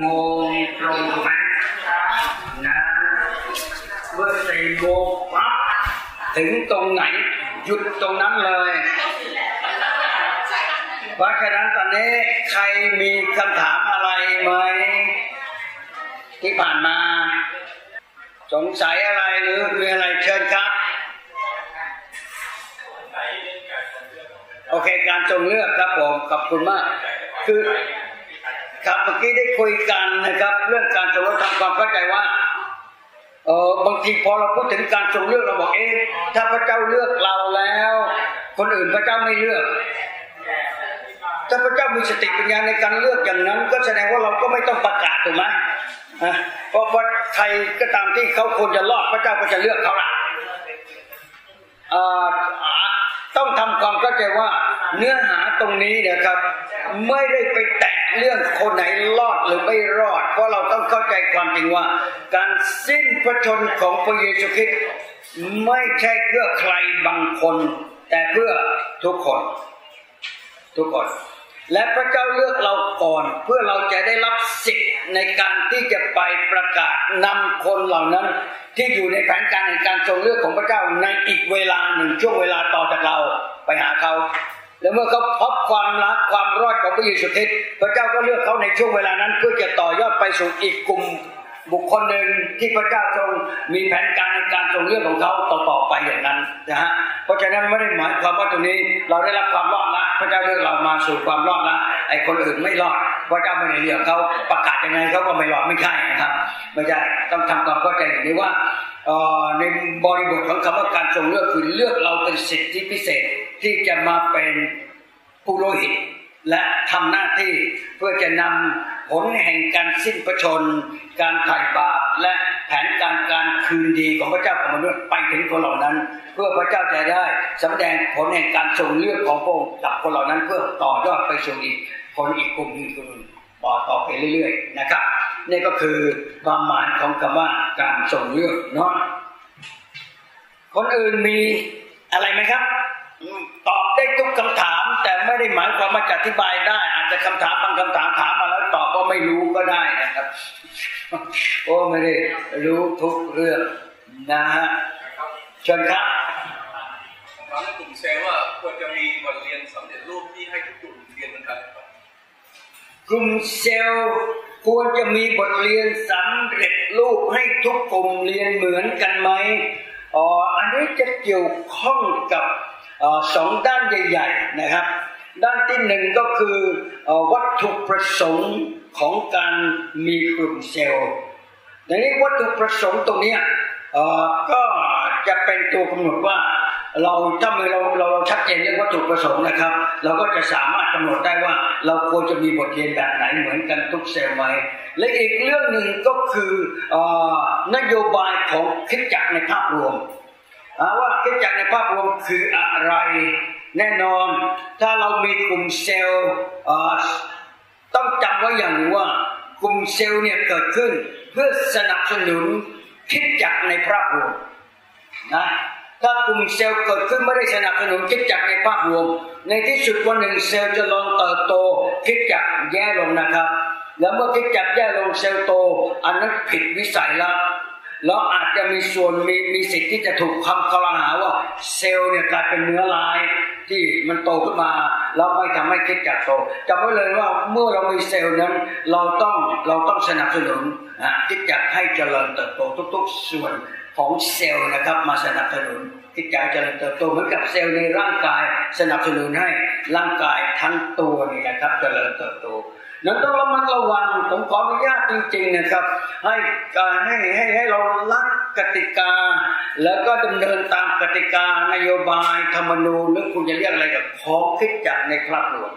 โมงตรงไหมนะเมื่อสี่โมงปั๊บถึงตรงไหน หยุดตรงนั้นเลยเพราะฉะนั้นตอนนี้ใครมีคำถามอะไรไหมที่ผ่านมา สงสัยอะไรหรือมีอะไรเชิญครับโอเค การจงเลือกครับผมขอบคุณมาก คือ ครับเมื่อกี้ได้คุยกันนะครับ เรื่องการจงเลือกทำความเข้าใจว่าเออบางทีพอเราพูดถึงการจงเลือกเราบอกเอ๊ะถ้าพระเจ้าเลือกเราแล้ว คนอื่นพระเจ้าไม่เลือก ถ้าพระเจ้ามีสติปัญญาในการเลือกอย่างนั้น ก็แสดงว่าเราก็ไม่ต้องประกาศถูกไหมเพราะว่าใครก็ตามที่เขาควรจะรอดพระเจ้าก็จะเลือกเขาละ ต้องทำความเข้าใจว่าเนื้อหาตรงนี้นะครับ ไม่ได้ไปแตะเรื่องคนไหนรอดหรือไม่รอด เพราะเราต้องเข้าใจความจริงว่า การสิ้นพระชนของพระเยซูคริสต์ไม่ใช่เพื่อใครบางคน แต่เพื่อทุกคน ทุกคน และพระเจ้าเลือกเราก่อน เพื่อเราจะได้รับสิทธิ์ในการที่จะไปประกาศนำคนเหล่านั้น ที่อยู่ในแผนการในการทรงเลือกของพระเจ้าในอีกเวลาหนึ่งช่วงเวลาต่อจากเราไปหาเขา และเมื่อเขาพบความรักความรอดของพระเยซูคริสต์พระเจ้าก็เลือกเขาในช่วงเวลานั้น เพื่อจะต่อยอดไปสู่อีกกลุ่ม บุคคลหนึ่งที่พระเจ้าทรงมีแผนการในการทรงเลือกของเขาต่อๆไปอย่างนั้นนะฮะเพราะฉะนั้นไม่ได้หมายความว่าตรงนี้เราได้รับความรอดละพระเจ้าเลือกเรามาสู่ความรอดละไอ้คนอื่นไม่รอดพระเจ้าไม่ได้เลือกเขาประกาศยังไงเขาก็ไม่รอดไม่ใช่นะครับไม่ใช่ต้องทำความเข้าใจอย่างนี้ว่าในบริบทของคำว่าการทรงเลือกคือเลือกเราเป็นสิทธิพิเศษที่จะมาเป็นผู้โลหิต และทำหน้าที่เพื่อจะนำผลแห่งการสิ้นพระชน การไถ่บาปและแผนการการคืนดีของพระเจ้าของมนุษย์ไปถึงคนเหล่านั้น เพื่อพระเจ้าจะได้สำแดงผลแห่งการทรงเลือกของพระองค์กับคนเหล่านั้นเพื่อต่อยอดไปสู่อีกคนอีกกลุ่มหนึ่งคนต่อต่อไปเรื่อย ๆ นะครับนี่ก็คือความหมายของคำว่าการทรงเลือกเนาะคนอื่นมีอะไรไหมครับ ตอบได้ทุกคำถาม แต่ไม่ได้หมายความว่าจะอธิบายได้ อาจจะคำถามบางคำถามถามมาแล้วตอบก็ไม่รู้ก็ได้นะครับโอ้ไม่ได้รู้ทุกเรื่องนะฮะเชิญครับถามกลุ่มเซลว่าควรจะมีบทเรียนสำเร็จรูปที่ให้ทุกกลุ่มเรียนเหมือนกันกลุ่มเซลควรจะมีบทเรียนสำเร็จรูปให้ทุกกลุ่มเรียนเหมือนกันไหมอ๋ออันนี้จะเกี่ยวข้องกับ สองด้านใหญ่ ๆนะครับ ด้านที่หนึ่งก็คือวัตถุประสงค์ของการมีกลุ่มเซลล์ในนี้วัตถุประสงค์ตรงนี้ก็จะเป็นตัวกำหนดว่าเราถ้าเมื่อเราเราชัดเจนเรื่องวัตถุประสงค์นะครับ เราก็จะสามารถกำหนดได้ว่าเราควรจะมีบทเรียนแบบไหนเหมือนกันทุกเซลล์ไหมและอีกเรื่องหนึ่งก็คือนโยบายของคิดจักในภาพรวม ว่าคิดจักในภาพรวมคืออะไร แน่นอน ถ้าเรามีกลุ่มเซลล์ต้องจำไว้อย่างว่ากลุ่มเซลล์เนี่ยเกิดขึ้น เพื่อสนับสนุนคริสตจักรในภาพรวมนะถ้ากลุ่มเซลล์เกิดขึ้นไม่ได้สนับสนุนคริสตจักรในภาพรวม ในที่สุดวันหนึ่งเซลล์จะลองเติบโตคริสตจักรแย่ลงนะครับ แล้วเมื่อคริสตจักรแย่ลงเซลล์โต อันนั้นผิดวิสัยแล้ว แล้วอาจจะมีส่วนมีมีสิทธิ์ที่จะถูกคำครหาหาว่าเซลล์เนี่ยกลายเป็นเนื้อร้ายที่มันโตขึ้นมาแล้วไม่ทำให้คิดจักโตจำไว้เลยว่าเมื่อเรามีเซลล์นั้น เราต้องเราต้องสนับสนุนนะคิดจักให้เจริญเติบโตทุก ๆ ส่วนของเซลล์นะครับมาสนับสนุนที่จะเจริญเติบโตเหมือนกับเซลล์ในร่างกาย สนับสนุนให้ร่างกายทั้งตัวนี่นะครับเจริญเติบโต นั้นต้องระมัดระวังผมขออนุญาตจริง ๆนะครับ ให้การให้ให้ให้เรารักกติกา แล้วก็ดำเนินตามกติกานโยบายธรรมนูญหรือคุณจะเรียกอะไรกับของคิดจักในคราบหลวง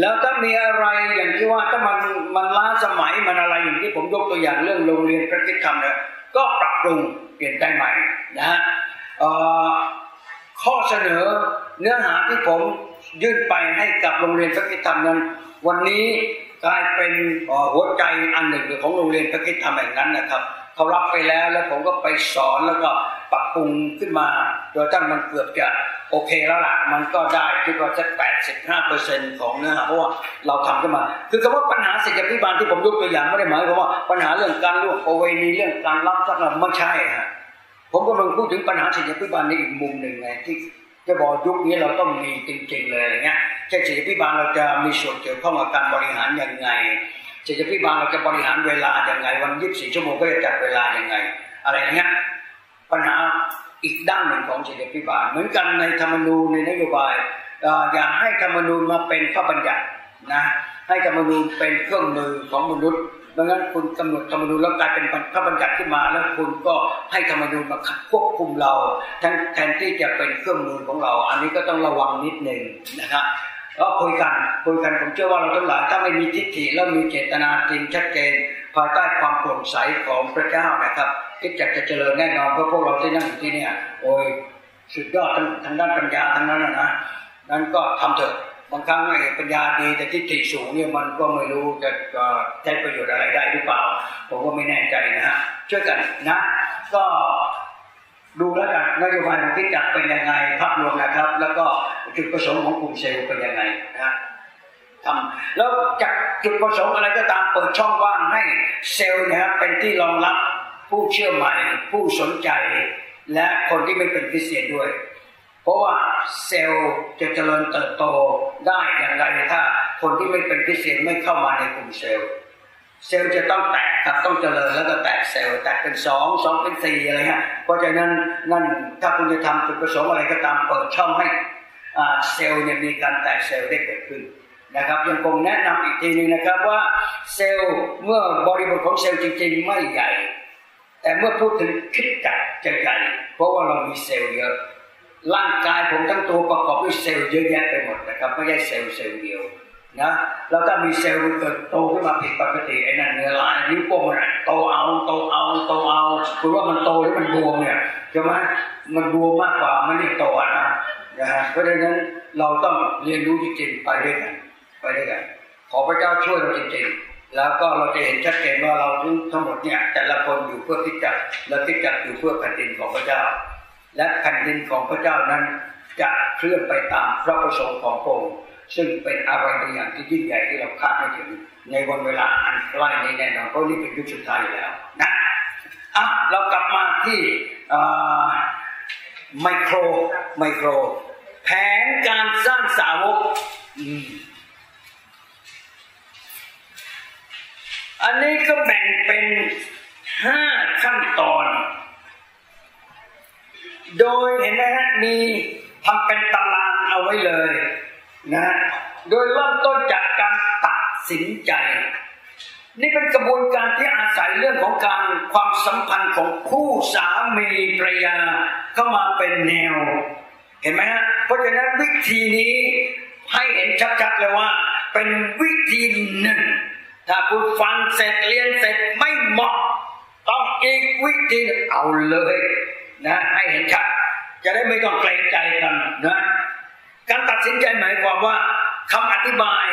แล้วถ้ามีอะไรอย่างที่ว่าถ้ามันมันล้าสมัยมันอะไรอย่างที่ผมยกตัวอย่างเรื่องโรงเรียนพระคิดธรรมเนี่ยก็ปรับปรุงเปลี่ยนแปลงใหม่นะฮะข้อเสนอเนื้อหาที่ผมยื่นไปให้กับโรงเรียนพระคิดธรรมนั้น วันนี้ กลายเป็นหัวใจอันหนึ่งของโรงเรียนพระคิดธรรมแห่งนั้นนะครับเขารับไปแล้วแล้วผมก็ไปสอนแล้วก็ปรับปรุงขึ้นมาโดยทั้งมันเกือบจะโอเคแล้วล่ะมันก็ได้คิดว่าสักแปดสิบห้าเปอร์เซ็นของเนื้อหาเพราะว่าเราทำขึ้นมา คือคำว่าปัญหาเศิลพิจบาลที่ผมยกตัวอย่างไม่ได้หมายความว่าปัญหาเรื่องการล่วงประเวณีเรื่องการรับทรัพย์ไม่ใช่ฮะผมกำลังพูดถึงปัญหาเศิลพิจบาลในอีกมุมหนึ่งไงที่จะบอกยุคนี้เราต้องมีจริงๆเลยอะไรเงี้ย เช่นศิลพิบาลเราจะมีส่วนเกี่ยวข้องกับการบริหารยังไงศิลพิบาลเราจะบริหารเวลาอย่างไง วันยี่สิบสี่ชั่วโมงก็จะจัดเวลาอยังไง อะไรเงี้ยปัญหาอีกด้านหนึ่งของศิลปิบาลเหมือนกันในธรรมนูญในนโยบายอยากให้ธรรมนูญมาเป็นพระบัญญัตินะให้ธรรมนูญเป็นเครื่องมือของมนุษย์ดังนั้นคุณกำหนดธรรมนูญแล้วกลายเป็นพระบัญญัติขึ้นมาแล้วคุณก็ให้ธรรมนูญมาควบคุมเราทั้งแทนที่จะเป็นเครื่องมือของเรา อันนี้ก็ต้องระวังนิดหนึ่งนะครับ ก็คุยกันคุยกันผมเชื่อว่าเราทั้งหลายถ้าไม่มีทิฏฐิแล้วมีเจตนาจริงชัดเจนภายใต้ความโปร่งใสของพระเจ้านะครับคิดอยากจะเจริญแน่นอนเพราะพวกเราที่นั่งอยู่ที่นี่โอ้ยสุดยอดทางด้านปัญญาทั้งนั้นนะนั้นก็ทำเถอะบางครั้งไอ้ปัญญาดีแต่ทิฏฐิสูงเนี่ยมันก็ไม่รู้จะใช้ประโยชน์อะไรได้หรือเปล่า ผมก็ไม่แน่ใจนะฮะช่วยกันนะ ก็ ดูแล้วกันนโยบายของคริสตจักรเป็นยังไงภาพรวมนะครับ แล้วก็จุดประสงค์ของกลุ่มเซลล์เป็นยังไงนะทำแล้วจากจุดประสงค์อะไรก็ตามเปิดช่องว่างให้เซลล์นะครับเป็นที่รองรับผู้เชื่อใหม่ผู้สนใจ และคนที่ไม่เป็นคริสเตียนด้วย เพราะว่าเซลล์จะเจริญเติบโตได้อย่างไรถ้าคนที่ไม่เป็นคริสเตียนไม่เข้ามาในกลุ่มเซลล์ เซลล์จะต้องแตกครับต้องเจริญแล้วก็แตกเซลล์แตกเป็นสองสองเป็นสี่อะไรเงี้ยเพราะฉะนั้นนั่นถ้าคุณจะทำจุดประสงค์อะไรก็ตามเปิดช่องให้เซลล์เนี่ยมีการแตกเซลล์ได้เกิดขึ้นนะครับยังคงแนะนำอีกทีนึงนะครับว่าเซลล์เมื่อบริบทของเซลล์จริงๆไม่ใหญ่ แต่เมื่อพูดถึงคริสตจักรจะใหญ่เพราะว่าเรามีเซลล์เยอะร่างกายผมทั้งตัวประกอบด้วยเซลล์เยอะแยะไปหมดนะครับไม่ใช่เซลล์เซลล์เดียว นะเราถ้ามีเซลล์เกิดโตขึ้นมาผิดปกติไอ้นั่นเนื้อร้ายนิ้วโป้งมันโตเอาโตเอาโตเอาคุณว่ามันโตหรือมันบวมเนี่ยใช่ไหมมันบวมมากกว่ามันไม่โตนะนะฮะเพราะฉะนั้นเราต้องเรียนรู้จริงๆไปด้วยกันไปด้วยกัน ขอพระเจ้าช่วยเราจริงๆ แล้วก็เราจะเห็นชัดเจนว่าเราทั้งหมดเนี่ยแต่ละคนอยู่เพื่อที่จะและที่จะอยู่เพื่อแผ่นดินของพระเจ้า และแผ่นดินของพระเจ้านั้นจะเคลื่อนไปตามพระประสงค์ของพระองค์ ซึ่งเป็นอะไรบางอย่างที่ยิ่งใหญ่ที่เราคาดไม่ถึงในวันเวลาอันใกล้นี้แน่นอนเพราะนี่เป็นยุคสุดท้ายแล้วนะอะเรากลับมาที่ไมโครไมโคร แผนการสร้างสาวกอันนี้ก็แบ่งเป็นห้าขั้นตอน โดยเห็นไหมฮะมีทำเป็นตารางเอาไว้เลย นะโดยเริ่มต้นจากการตัดสินใจ นี่เป็นกระบวนการที่อาศัยเรื่องของการความสัมพันธ์ของคู่สามีภรรยาเข้ามาเป็นแนว เห็นไหมฮะเพราะฉะนั้นวิธีนี้ให้เห็นชัดๆเลยว่า เป็นวิธีหนึ่ง ถ้าคุณฟังเสร็จเรียนเสร็จไม่เหมาะ ต้องอีกวิธีเอาเลยนะให้เห็นชัดจะได้ไม่ต้องเกรงใจกันนะ การตัดสินใจหมายความว่าคำอธิบาย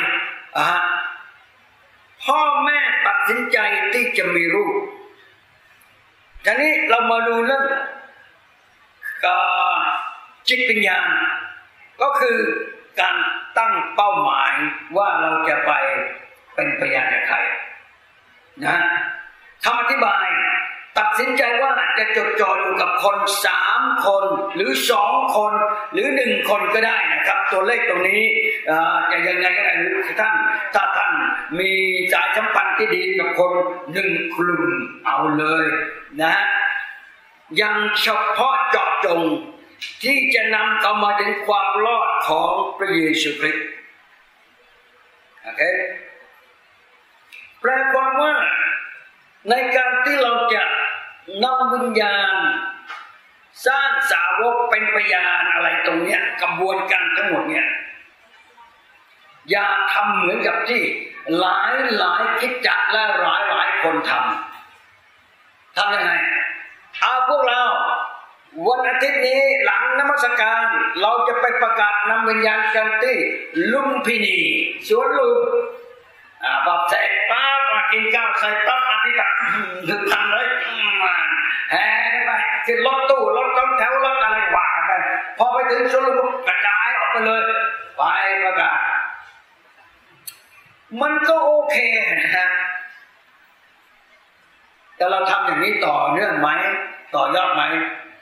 อะพ่อแม่ตัดสินใจที่จะมีลูกทีนี้เรามาดูเรื่องจิตวิญญาณก็คือการตั้งเป้าหมายว่าเราจะไปเป็นพยานกับใครนะคำอธิบาย ตัดสินใจว่าจะจดจ่ออยู่กับคนสามคนหรือสองคนหรือหนึ่งคนก็ได้นะครับ ตัวเลขตรงนี้จะยังไงก็ได้หรือท่านถ้าท่านมีสายสัมพันธ์ที่ดีกับคนหนึ่งกลุ่มเอาเลยนะยังเฉพาะเจาะจงที่จะนำเขามาถึงความรอดของพระเยซูคริสต์โอเคแปลความว่าในการที่เราจะ นำวิญญาณ สร้างสาวกเป็นพยานอะไรตรงเนี้ยกระบวนการทั้งหมดเนี่ยอย่าทำเหมือนกับที่หลายหลายคิดจักและหลายหลายคนทำทำยังไงเอาพวกเราวันอาทิตย์นี้หลังนมัสการเราจะไปประกาศนำวิญญาณกันที่ลุมพินีสวนลุม บอเสร็จปั๊บมากินข้าวเสร็จปั๊บอธิษฐานถึงทำเลยมาแห่ไปขึ้นรถตู้รถต้นแถวรถอะไรหวานไปพอไปถึงชนบทกระจายออกไปเลย ไปประกาศมันก็โอเคนะฮะแต่เราทำอย่างนี้ต่อเนื่องไหมต่อยอดไหม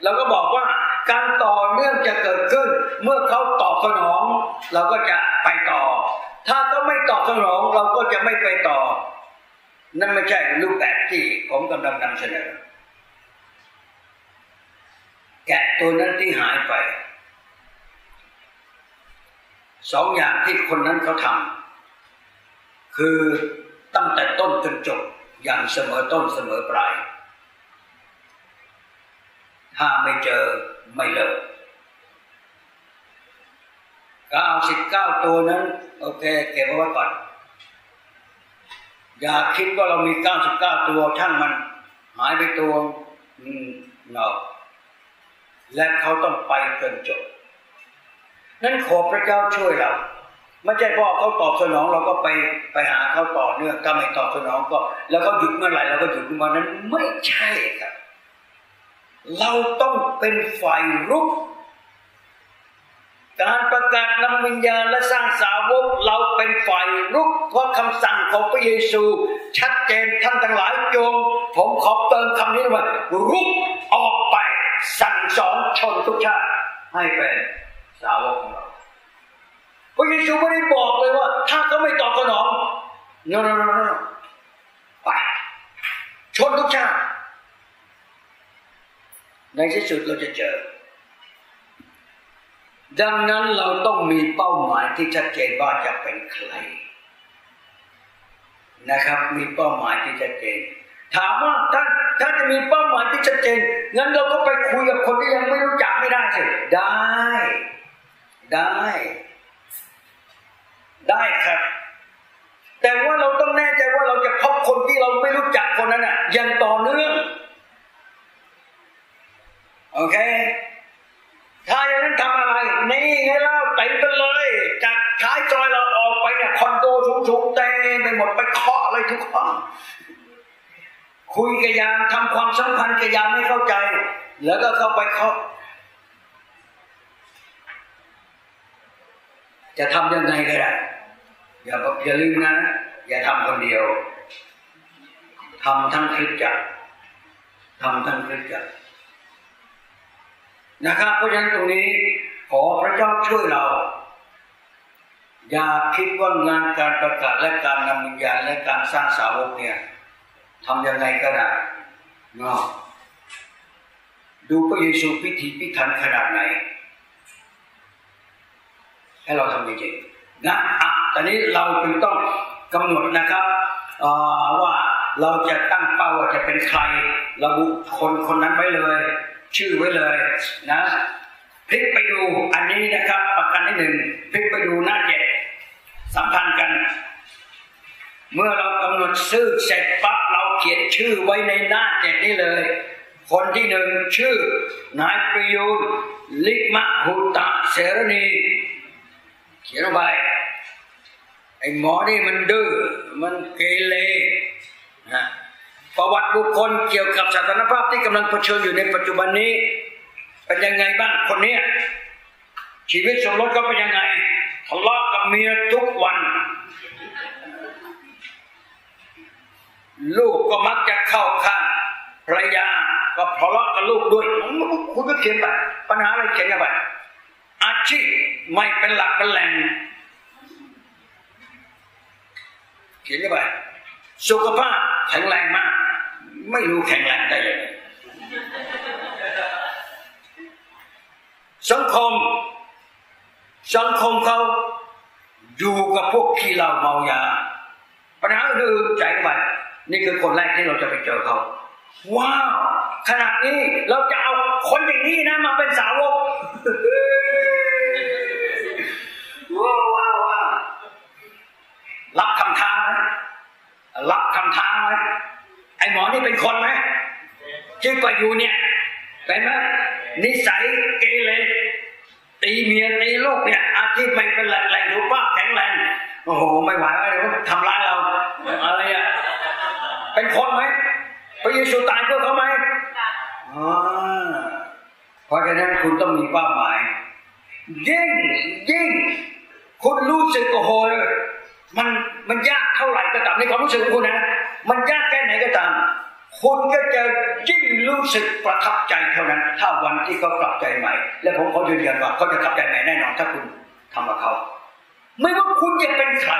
เราก็บอกว่า การต่อเนื่องจะเกิดขึ้น เมื่อเขาตอบสนอง เราก็จะไปต่อ ถ้าเขาไม่ตอบสนองเราก็จะไม่ไปต่อ นั่นไม่ใช่รูปแบบที่ผมกำลังนำเสนอแกะตัวนั้นที่หายไปสองอย่างที่คนนั้นเขาทำคือตั้งแต่ต้นจนจบอย่างเสมอต้นเสมอปลาย ถ้าไม่เจอ ไม่เลิกเก้าสิบเก้าตัวนั้น โอเค เก็บไว้ก่อน อย่าคิดว่าเรามีเก้าสิบเก้าตัวช่างมัน หายไปตัว อืมเนาและเขาต้องไปจนจบ นั้นขอพระเจ้าช่วยเราไม่ใช่พ่อเขาตอบสนองเราก็ไปไปหาเขาต่อเนื่องถ้าไม่ตอบสนองก็ แล้วก็หยุดเมื่อไหร่เราก็หยุดเมื่อนั้นไม่ใช่ครับ เราต้องเป็นฝ่ายรุก การประกาศนำวิญญาณและสร้างสาวกเราเป็นฝ่ายรุก เพราะคำสั่งของพระเยซู ชัดเจนท่านทั้งหลายจง ผมขอเติมคำนี้ว่า รุกออกไป สั่งสอนชนทุกชาติให้เป็นสาวกของเราพระเยซูไม่ได้บอกเลยว่า ถ้าเขาไม่ตอบสนองโนโนโนโนไปชนทุกชาติ ในที่สุดเราจะเจอ ดังนั้นเราต้องมีเป้าหมายที่ชัดเจนว่าจะเป็นใคร นะครับ มีเป้าหมายที่ชัดเจน ถามว่าถ้าถ้าจะมีเป้าหมายที่ชัดเจนงั้นเราก็ไปคุยกับคนที่ยังไม่รู้จักไม่ได้สิได้ ได้ ได้ครับแต่ว่าเราต้องแน่ใจว่าเราจะพบคนที่เราไม่รู้จักคนนั้นอะยังต่อเนื่อง โอเค ถ้าอย่างนั้นทำอะไร นี่ไงเล่าเต็มไปเลย จากท้ายจอยเราออกไปเนี่ยคอนโดสูงๆเต็มไปหมดไปเคาะอะไรทุกห้องคุยกับยามทำความสัมพันธ์กับยามไม่เข้าใจ แล้วก็เข้าไปเคาะจะทำยังไงก็ได้อย่าอย่าลืมนะ อย่าทำคนเดียวทำทั้งคริสจักรทำทั้งคริสจักร นะครับ เพราะฉะนั้นตรงนี้ขอพระเจ้าช่วยเรา อย่าคิดว่างานการประกาศและการนำวิญญาณและการสร้างสาวกเนี่ยทำยังไงก็ได้เนาะดูพระเยซูพิธีพิถันขนาดไหน ให้เราทำจริงๆนะอะตอนนี้เราจึงต้องกำหนดนะครับว่าเราจะตั้งเป้าว่าจะเป็นใครระบุคนคนนั้นไว้เลย ชื่อไว้เลยนะพลิกไปดูอันนี้นะครับ ประการที่หนึ่งพลิกไปดูหน้าเจ็ดสัมพันธ์กัน เมื่อเรากำหนดชื่อเสร็จปั๊บเราเขียนชื่อไว้ในหน้าเจ็ดนี้เลย คนที่หนึ่งชื่อนายประยูนลิกมะหุตะเสรณีเขียนลงไปไอ้หมอนี่มันดื้อมันเกเรนะ ประวัติบุคคลเกี่ยวกับสถานภาพที่กำลังเผชิญอยู่ในปัจจุบันนี้ เป็นยังไงบ้างคนนี้ชีวิตสมรสก็เป็นยังไงทะเลาะกับเมียทุกวัน ลูกก็มักจะเข้าข้างภรรยาก็ทะเลาะกับลูกด้วยคุณก็เขียนไปปัญหาอะไรเขียนไปอาชีพไม่เป็นหลักเป็นแหล่งเขียนไปสุขภาพแข็งแรงมาก ไม่รู้แข็งแรงได้ยังไงสังคม สังคมเขาอยู่กับพวกขี้เหล้าเมายา ปัญหาอื่นใจไปนี่คือคนแรกที่เราจะไปเจอเขา ว้าว ขนาดนี้เราจะเอาคนอย่างนี้นะมาเป็นสาวกว้าวว้าวว้าวรับคำท้าไหมรับคำท้าไหม ไอ้หมอนี่เป็นคนไหมที่ไปอยู่เนี่ยเป็นไหมนิสัยเกเรตีเมียตีลูกเนี่ย อาชีพไม่เป็นแหล่งแหล่งสุขภาแข็งแรงโอ้โหไม่ไหวแล้วเดี๋ยวทำร้ายเราอะไรอะเป็นคนไหมพระเยซูตายเพื่อเขาไหมอ๋อเพราะฉะนั้นคุณต้องมีเป้าหมายยิ่งยิ่งคุณรู้สึกโอ้โหมันมันยากเท่าไหร่ก็ตามในความรู้สึกของคุณนะ มันยากแค่ไหนก็ตาม คุณก็จะยิ่งรู้สึกประทับใจเท่านั้น ถ้าวันที่เขากลับใจใหม่ และผมเขายืนยันว่าเขาจะกลับใจใหม่แน่นอนถ้าคุณทำกับเขา ไม่ว่าคุณจะเป็นใคร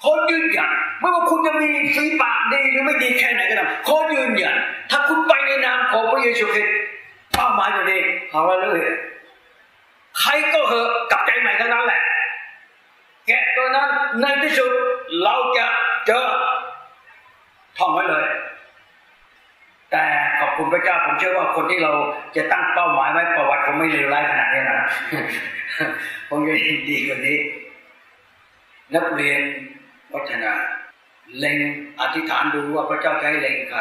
เขายืนยันไม่ว่าคุณจะมีฝีปากดีหรือไม่ดีแค่ไหนก็ตามเขายืนยันถ้าคุณไปในนามของพระเยซูคริสต์เป้าหมายตัวนี้ฮาเลลูยาใครก็เหอะกลับใจใหม่ทั้งนั้นแหละแกะตัวนั้นในที่สุดเราจะเจอ ท่องไว้เลย แต่ขอบคุณพระเจ้าผมเชื่อว่าคนที่เราจะตั้งเป้าหมายไว้ประวัติคงไม่เลวร้ายขนาดนี้นะคงจะดีกว่านี้ นักเรียนวัฒนา เล็งอธิษฐานดูว่าพระเจ้าจะให้เล็งใคร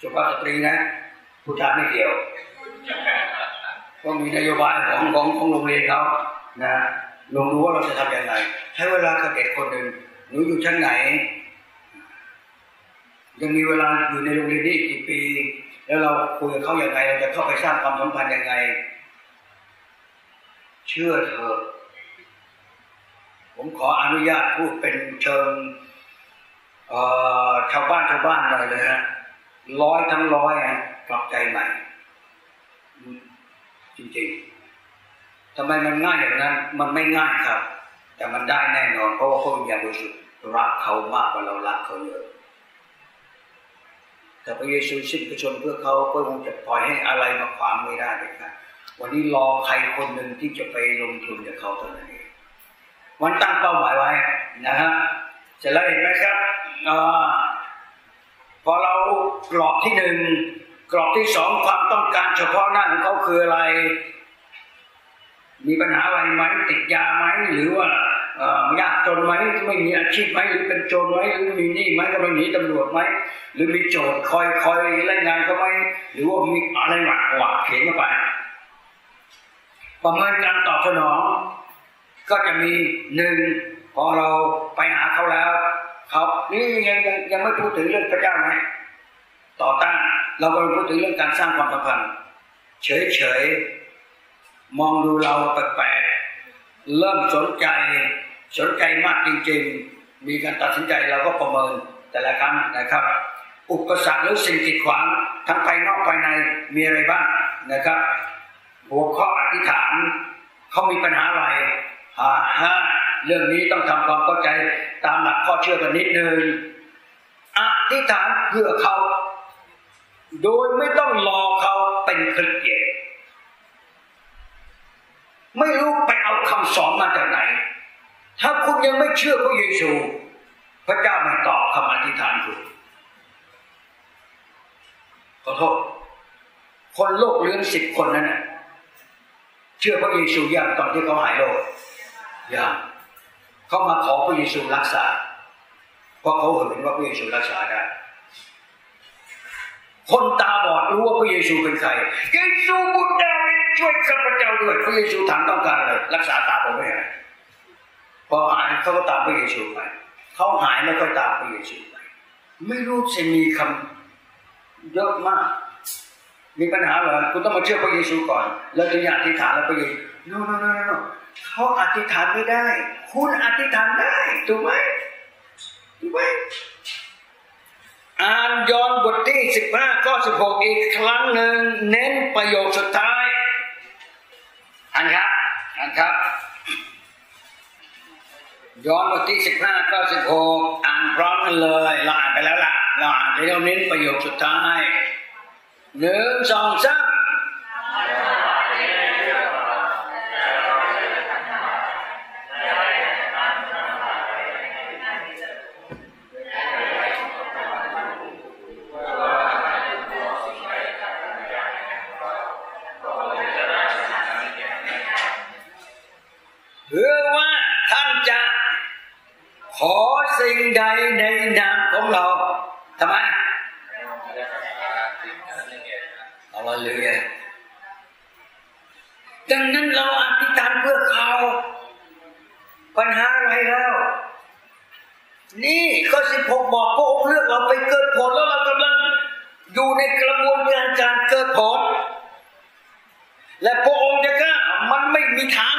สุภาพสตรีนะผู้ชายไม่เกี่ยวก็มีนโยบายของของของโรงเรียนเขานะลองดูว่าเราจะทำยังไงให้เวลากับเด็กคนหนึ่ง หนูอยู่ชั้นไหน ยังมีเวลาอยู่ในโรงเรียนนี้กี่ปี แล้วเราคุยกับเขาอย่างไรเราจะเข้าไปสร้างความสัมพันธ์ยังไงเชื่อเถอะผมขออนุญาตพูดเป็นเชิงชาวบ้านชาวบ้านหน่อยเลยฮะร้อยทั้งร้อยกลับใจใหม่ จริงๆทำไมมันง่ายอย่างนั้น มันไม่ง่ายครับ แต่มันได้แน่นอนเพราะว่าพระวิญญาณบริสุทธิ์รักเขามากกว่าเรารักเขาเยอะ แต่พระเยซูสิ้นพระชนเพื่อเขาก็คงจะปล่อยให้อะไรมาขวางไม่ได้เลยครับวันนี้รอใครคนหนึ่งที่จะไปลงทุนกับเขาเท่านั้นเองมันตั้งเป้าหมายไว้นะฮะเสร็จแล้วเห็นไหมครับอพอเรากรอบที่หนึ่งกรอบที่สองความต้องการเฉพาะหน้าของเขาคืออะไร มีปัญหาอะไรไหมติดยาไหมหรือว่ายากจนไหมไม่มีอาชีพไหมหรือเป็นโจรไหมหรือมีหนี้ไหมกำลังหนีตำรวจไหมหรือมีโจทย์คอยคอยเล่นงานเขาไหมหรือว่ามีอะไรหวักหวักเขียนเข้าไปประเมินการตอบสนอง ก็จะมีหนึ่งพอเราไปหาเขาแล้วเขานี่ยังยังยังไม่พูดถึงเรื่องพระเจ้าไหมต่อต้านเรากำลังพูดถึงเรื่องการสร้างความสัมพันธ์เฉยเฉย มองดูเราแปลกๆเริ่มสนใจสนใจมากจริงๆ มีการตัดสินใจเราก็ประเมินแต่ละครั้งนะครับ อุปสรรคหรือสิ่งกีดขวางทั้งภายนอกภายในมีอะไรบ้างนะครับ หัวข้ออธิษฐานเขามีปัญหาอะไรฮ่าฮเรื่องนี้ต้องทำความเข้าใจตามหลักข้อเชื่อกันนิดนึงอธิษฐานเพื่อเขา โดยไม่ต้องรอเขาเป็นคริสเตียน ไม่รู้ไปเอาคำสอนมาจากไหน ถ้าคุณยังไม่เชื่อพระเยซู พระเจ้าไม่ตอบคำอธิษฐานคุณขอโทษ คนโลกเลี้ยงสิบคนนั้นน่ะเชื่อพระเยซูอย่างตอนที่เขาหายโรคอย่างเขามาขอพระเยซูรักษา เพราะเขาเห็นว่าพระเยซูรักษาได้ คนตาบอดรู้ว่าพระเยซูเป็นใครเยซูบุตรดาวิด ช่วยข้าพเจ้าด้วยพระเยซูถามต้องการอะไรรักษาตาผมไม่หายพอหายเขาก็ตามพระเยซูไปเขาหายแล้วก็ตามพระเยซูไปไม่รู้จะมีคำเยอะมาก มีปัญหาเหรอคุณต้องมาเชื่อพระเยซูก่อน แล้วถึงอยากอธิษฐานแล้วพระเยซู no no no no เขาอธิษฐานไม่ได้ คุณอธิษฐานได้ถูกไหมถูกไหมอ่านยอนบทที่สิบห้าข้อสิบหกอีกครั้งหนึ่งเน้นประโยคสุดท้าย อ่านครับอ่านครับ ย้อนบทที่สิบห้าข้าสิบหกอ่านพร้อมกันเลยเราอ่านไปแล้วล่ะ เราอ่านไปแล้วเน้นประโยคสุดท้ายหนึ่งสองสามเพื่อว่าท่านจะ ขอสิ่งใดในนามของเราทำไมเอาละเลยดังนั้นเราอธิษฐานเพื่อเขา ปัญหาอะไรแล้วนี่ข้อสิบหกบอกพระองค์เลือกเราไปเกิดผลแล้วเรากำลังอยู่ในกระบวนการการเกิดผล และพระองค์จะกล้ามันไม่มีทาง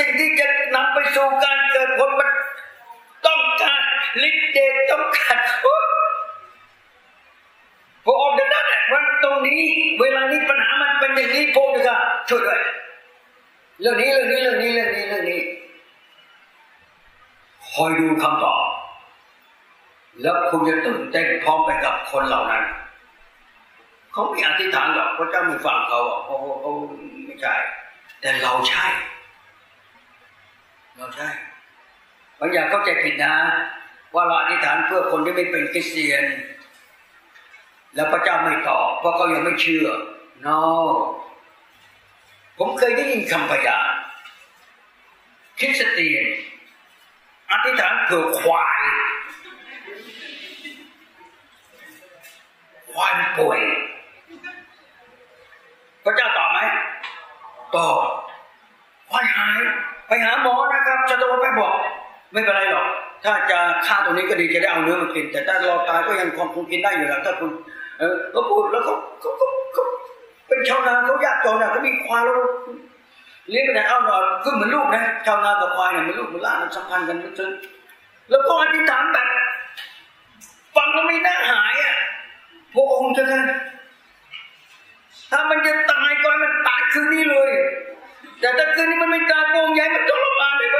สิ่งที่จะนำไปสู่การเกิดผลมันต้องการฤทธิ์เดชต้องการพระองค์จะนั่นแหละวันตรงนี้ เวลานี้ปัญหามันเป็นอย่างนี้พระองค์จะช่วยด้วยเรื่องนี้เรื่องนี้เรื่องนี้เรื่องนี้เรื่องนี้คอยดูคำตอบ แล้วคุณจะตื่นเต้นพร้อมไปกับคนเหล่านั้นเขาไม่อธิษฐานหรอกพระเจ้าไม่ฟังเขาอะเขาเขาไม่ใช่แต่เราใช่ เราใช่บางอย่างเขาใจผิดนะ ว่าเราอธิษฐานเพื่อคนที่ไม่เป็นคริสเตียน แล้วพระเจ้าไม่ตอบเพราะเขายังไม่เชื่อ no ผมเคยได้ยินคำพยานคริสเตียนอธิษฐานเผื่อควาย ควายป่วย พระเจ้าตอบไหมตอบควายหาย ไปหาหมอนะครับจะตวไปบอก ไม่เป็นไรหรอก ถ้าจะฆ่าตรงนี้ก็ดีจะได้เอาเนื้อมากิน แต่ถ้ารอตายก็ยังคงกินได้อยู่แล้วถ้าคุณเออเขาพูดแล้วเขาเขาเขาเป็นชาวนาเขายากจนนะเขามีควายแล้วเลี้ยงไปแต่เอาหน่อยคือเหมือนลูกนะชาวนากับควายเนี่ยเหมือนลูกเหมือนหลามันสัมพันธ์กันลึกซึ้งแล้วก็อธิษฐานแบบฟังแล้วไม่น่าหายอะพระองค์จะถ้ามันจะตายก็มันตายคืนนี้เลย แต่ถ้าคืนนี้มันไม่ตายพระองใหญ่มันทรมานไปไหม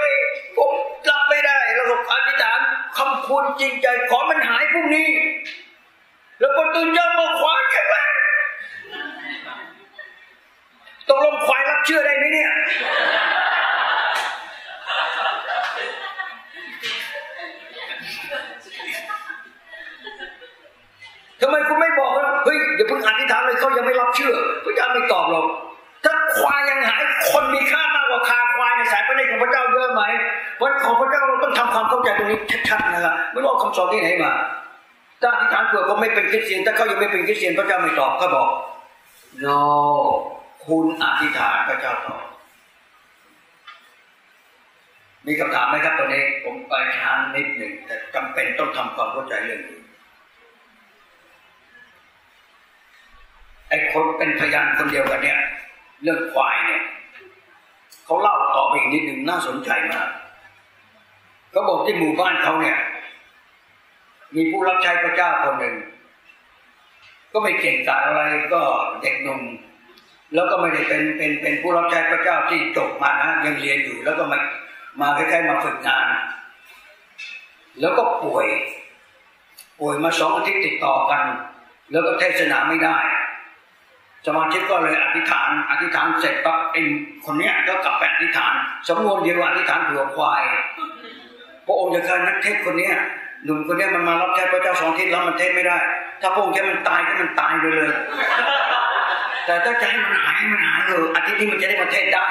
ผมรับไม่ได้แล้วก็อธิษฐานคำพูดจริงใจขอมันหายพรุ่งนี้ แล้วพอตื่นเช้ามาควายแข็งแรงตกลงควายรับเชื่อได้ไหมเนี่ยทำไมคุณไม่บอกว่าเฮ้ยอย่าเพิ่งอธิษฐานเลยเขายังไม่รับเชื่อพระเจ้าไม่ตอบหรอก ถ้าควายยังหายคนมีค่ามากกว่าคาควายในสายพระเนตรของพระเจ้าเยอะไหมวันของพระเจ้าเราต้องทำความเข้าใจตรงนี้ชัดๆนะครับไม่รู้คำสอนที่ไหนมาถ้าอธิษฐานเผื่อเขาไม่เป็นคริสเตียนถ้าเขายังไม่เป็นคริสเตียนพระเจ้าไม่ตอบเขาบอก no คุณอธิษฐานพระเจ้าตอบมีคำถามไหมครับตอนนี้ผมไปช้านิดหนึ่งแต่จำเป็นต้องทำความเข้าใจเรื่องนี้ไอ้คนเป็นพยานคนเดียวกันเนี่ย เรื่องควายเนี่ยเขาเล่าต่อไปอีกนิดหนึ่งน่าสนใจมากเขาบอกที่หมู่บ้านเขาเนี่ย มีผู้รับใช้พระเจ้าคนหนึ่ง ก็ไม่เก่งกาจอะไรก็เด็กหนุ่มแล้วก็ไม่ได้เป็นเป็นเป็นผู้รับใช้พระเจ้าที่จบมานะยังเรียนอยู่ แล้วก็มามาคล้ายๆมาฝึกงาน แล้วก็ป่วย ป่วยมาสองอาทิตย์ติดต่อกัน แล้วก็เทศนาไม่ได้ สมาชิกก็เลยอธิษฐาน อธิษฐานเสร็จปั๊บไอ้คนนี้ก็กลับไปอธิษฐานสมมติเดียวอธิษฐานเผื่อควายพระองค์จะการนักเทศคนนี้หนุ่มคนนี้มันมารับใช้พระเจ้าสองทิศแล้วมันเทศไม่ได้ ถ้าพระองค์จะมันตายก็มันตายไปเลย แต่ถ้าจะให้มันหายมันหายเถอะอาทิตย์นี้มันจะได้มาเทศได้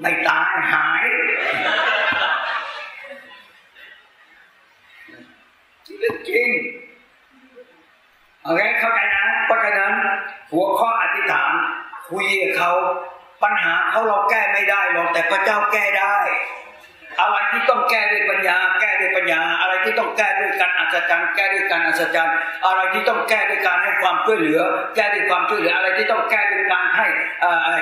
ไม่ตายหายเรื่องจริง โอเคเข้าใจนะเพราะฉะนั้น หัวข้ออธิษฐานคุยกับเขาปัญหาเขาเราแก้ไม่ได้หรอกแต่พระเจ้าแก้ได้ อะไรที่ต้องแก้ด้วยปัญญา แก้ด้วยปัญญา อะไรที่ต้องแก้ด้วยการอัศจรรย์แก้ด้วยการอัศจรรย์ อะไรที่ต้องแก้ด้วยการให้ความช่วยเหลือ แก้ด้วยความช่วยเหลือ อะไรที่ต้องแก้ด้วยการให้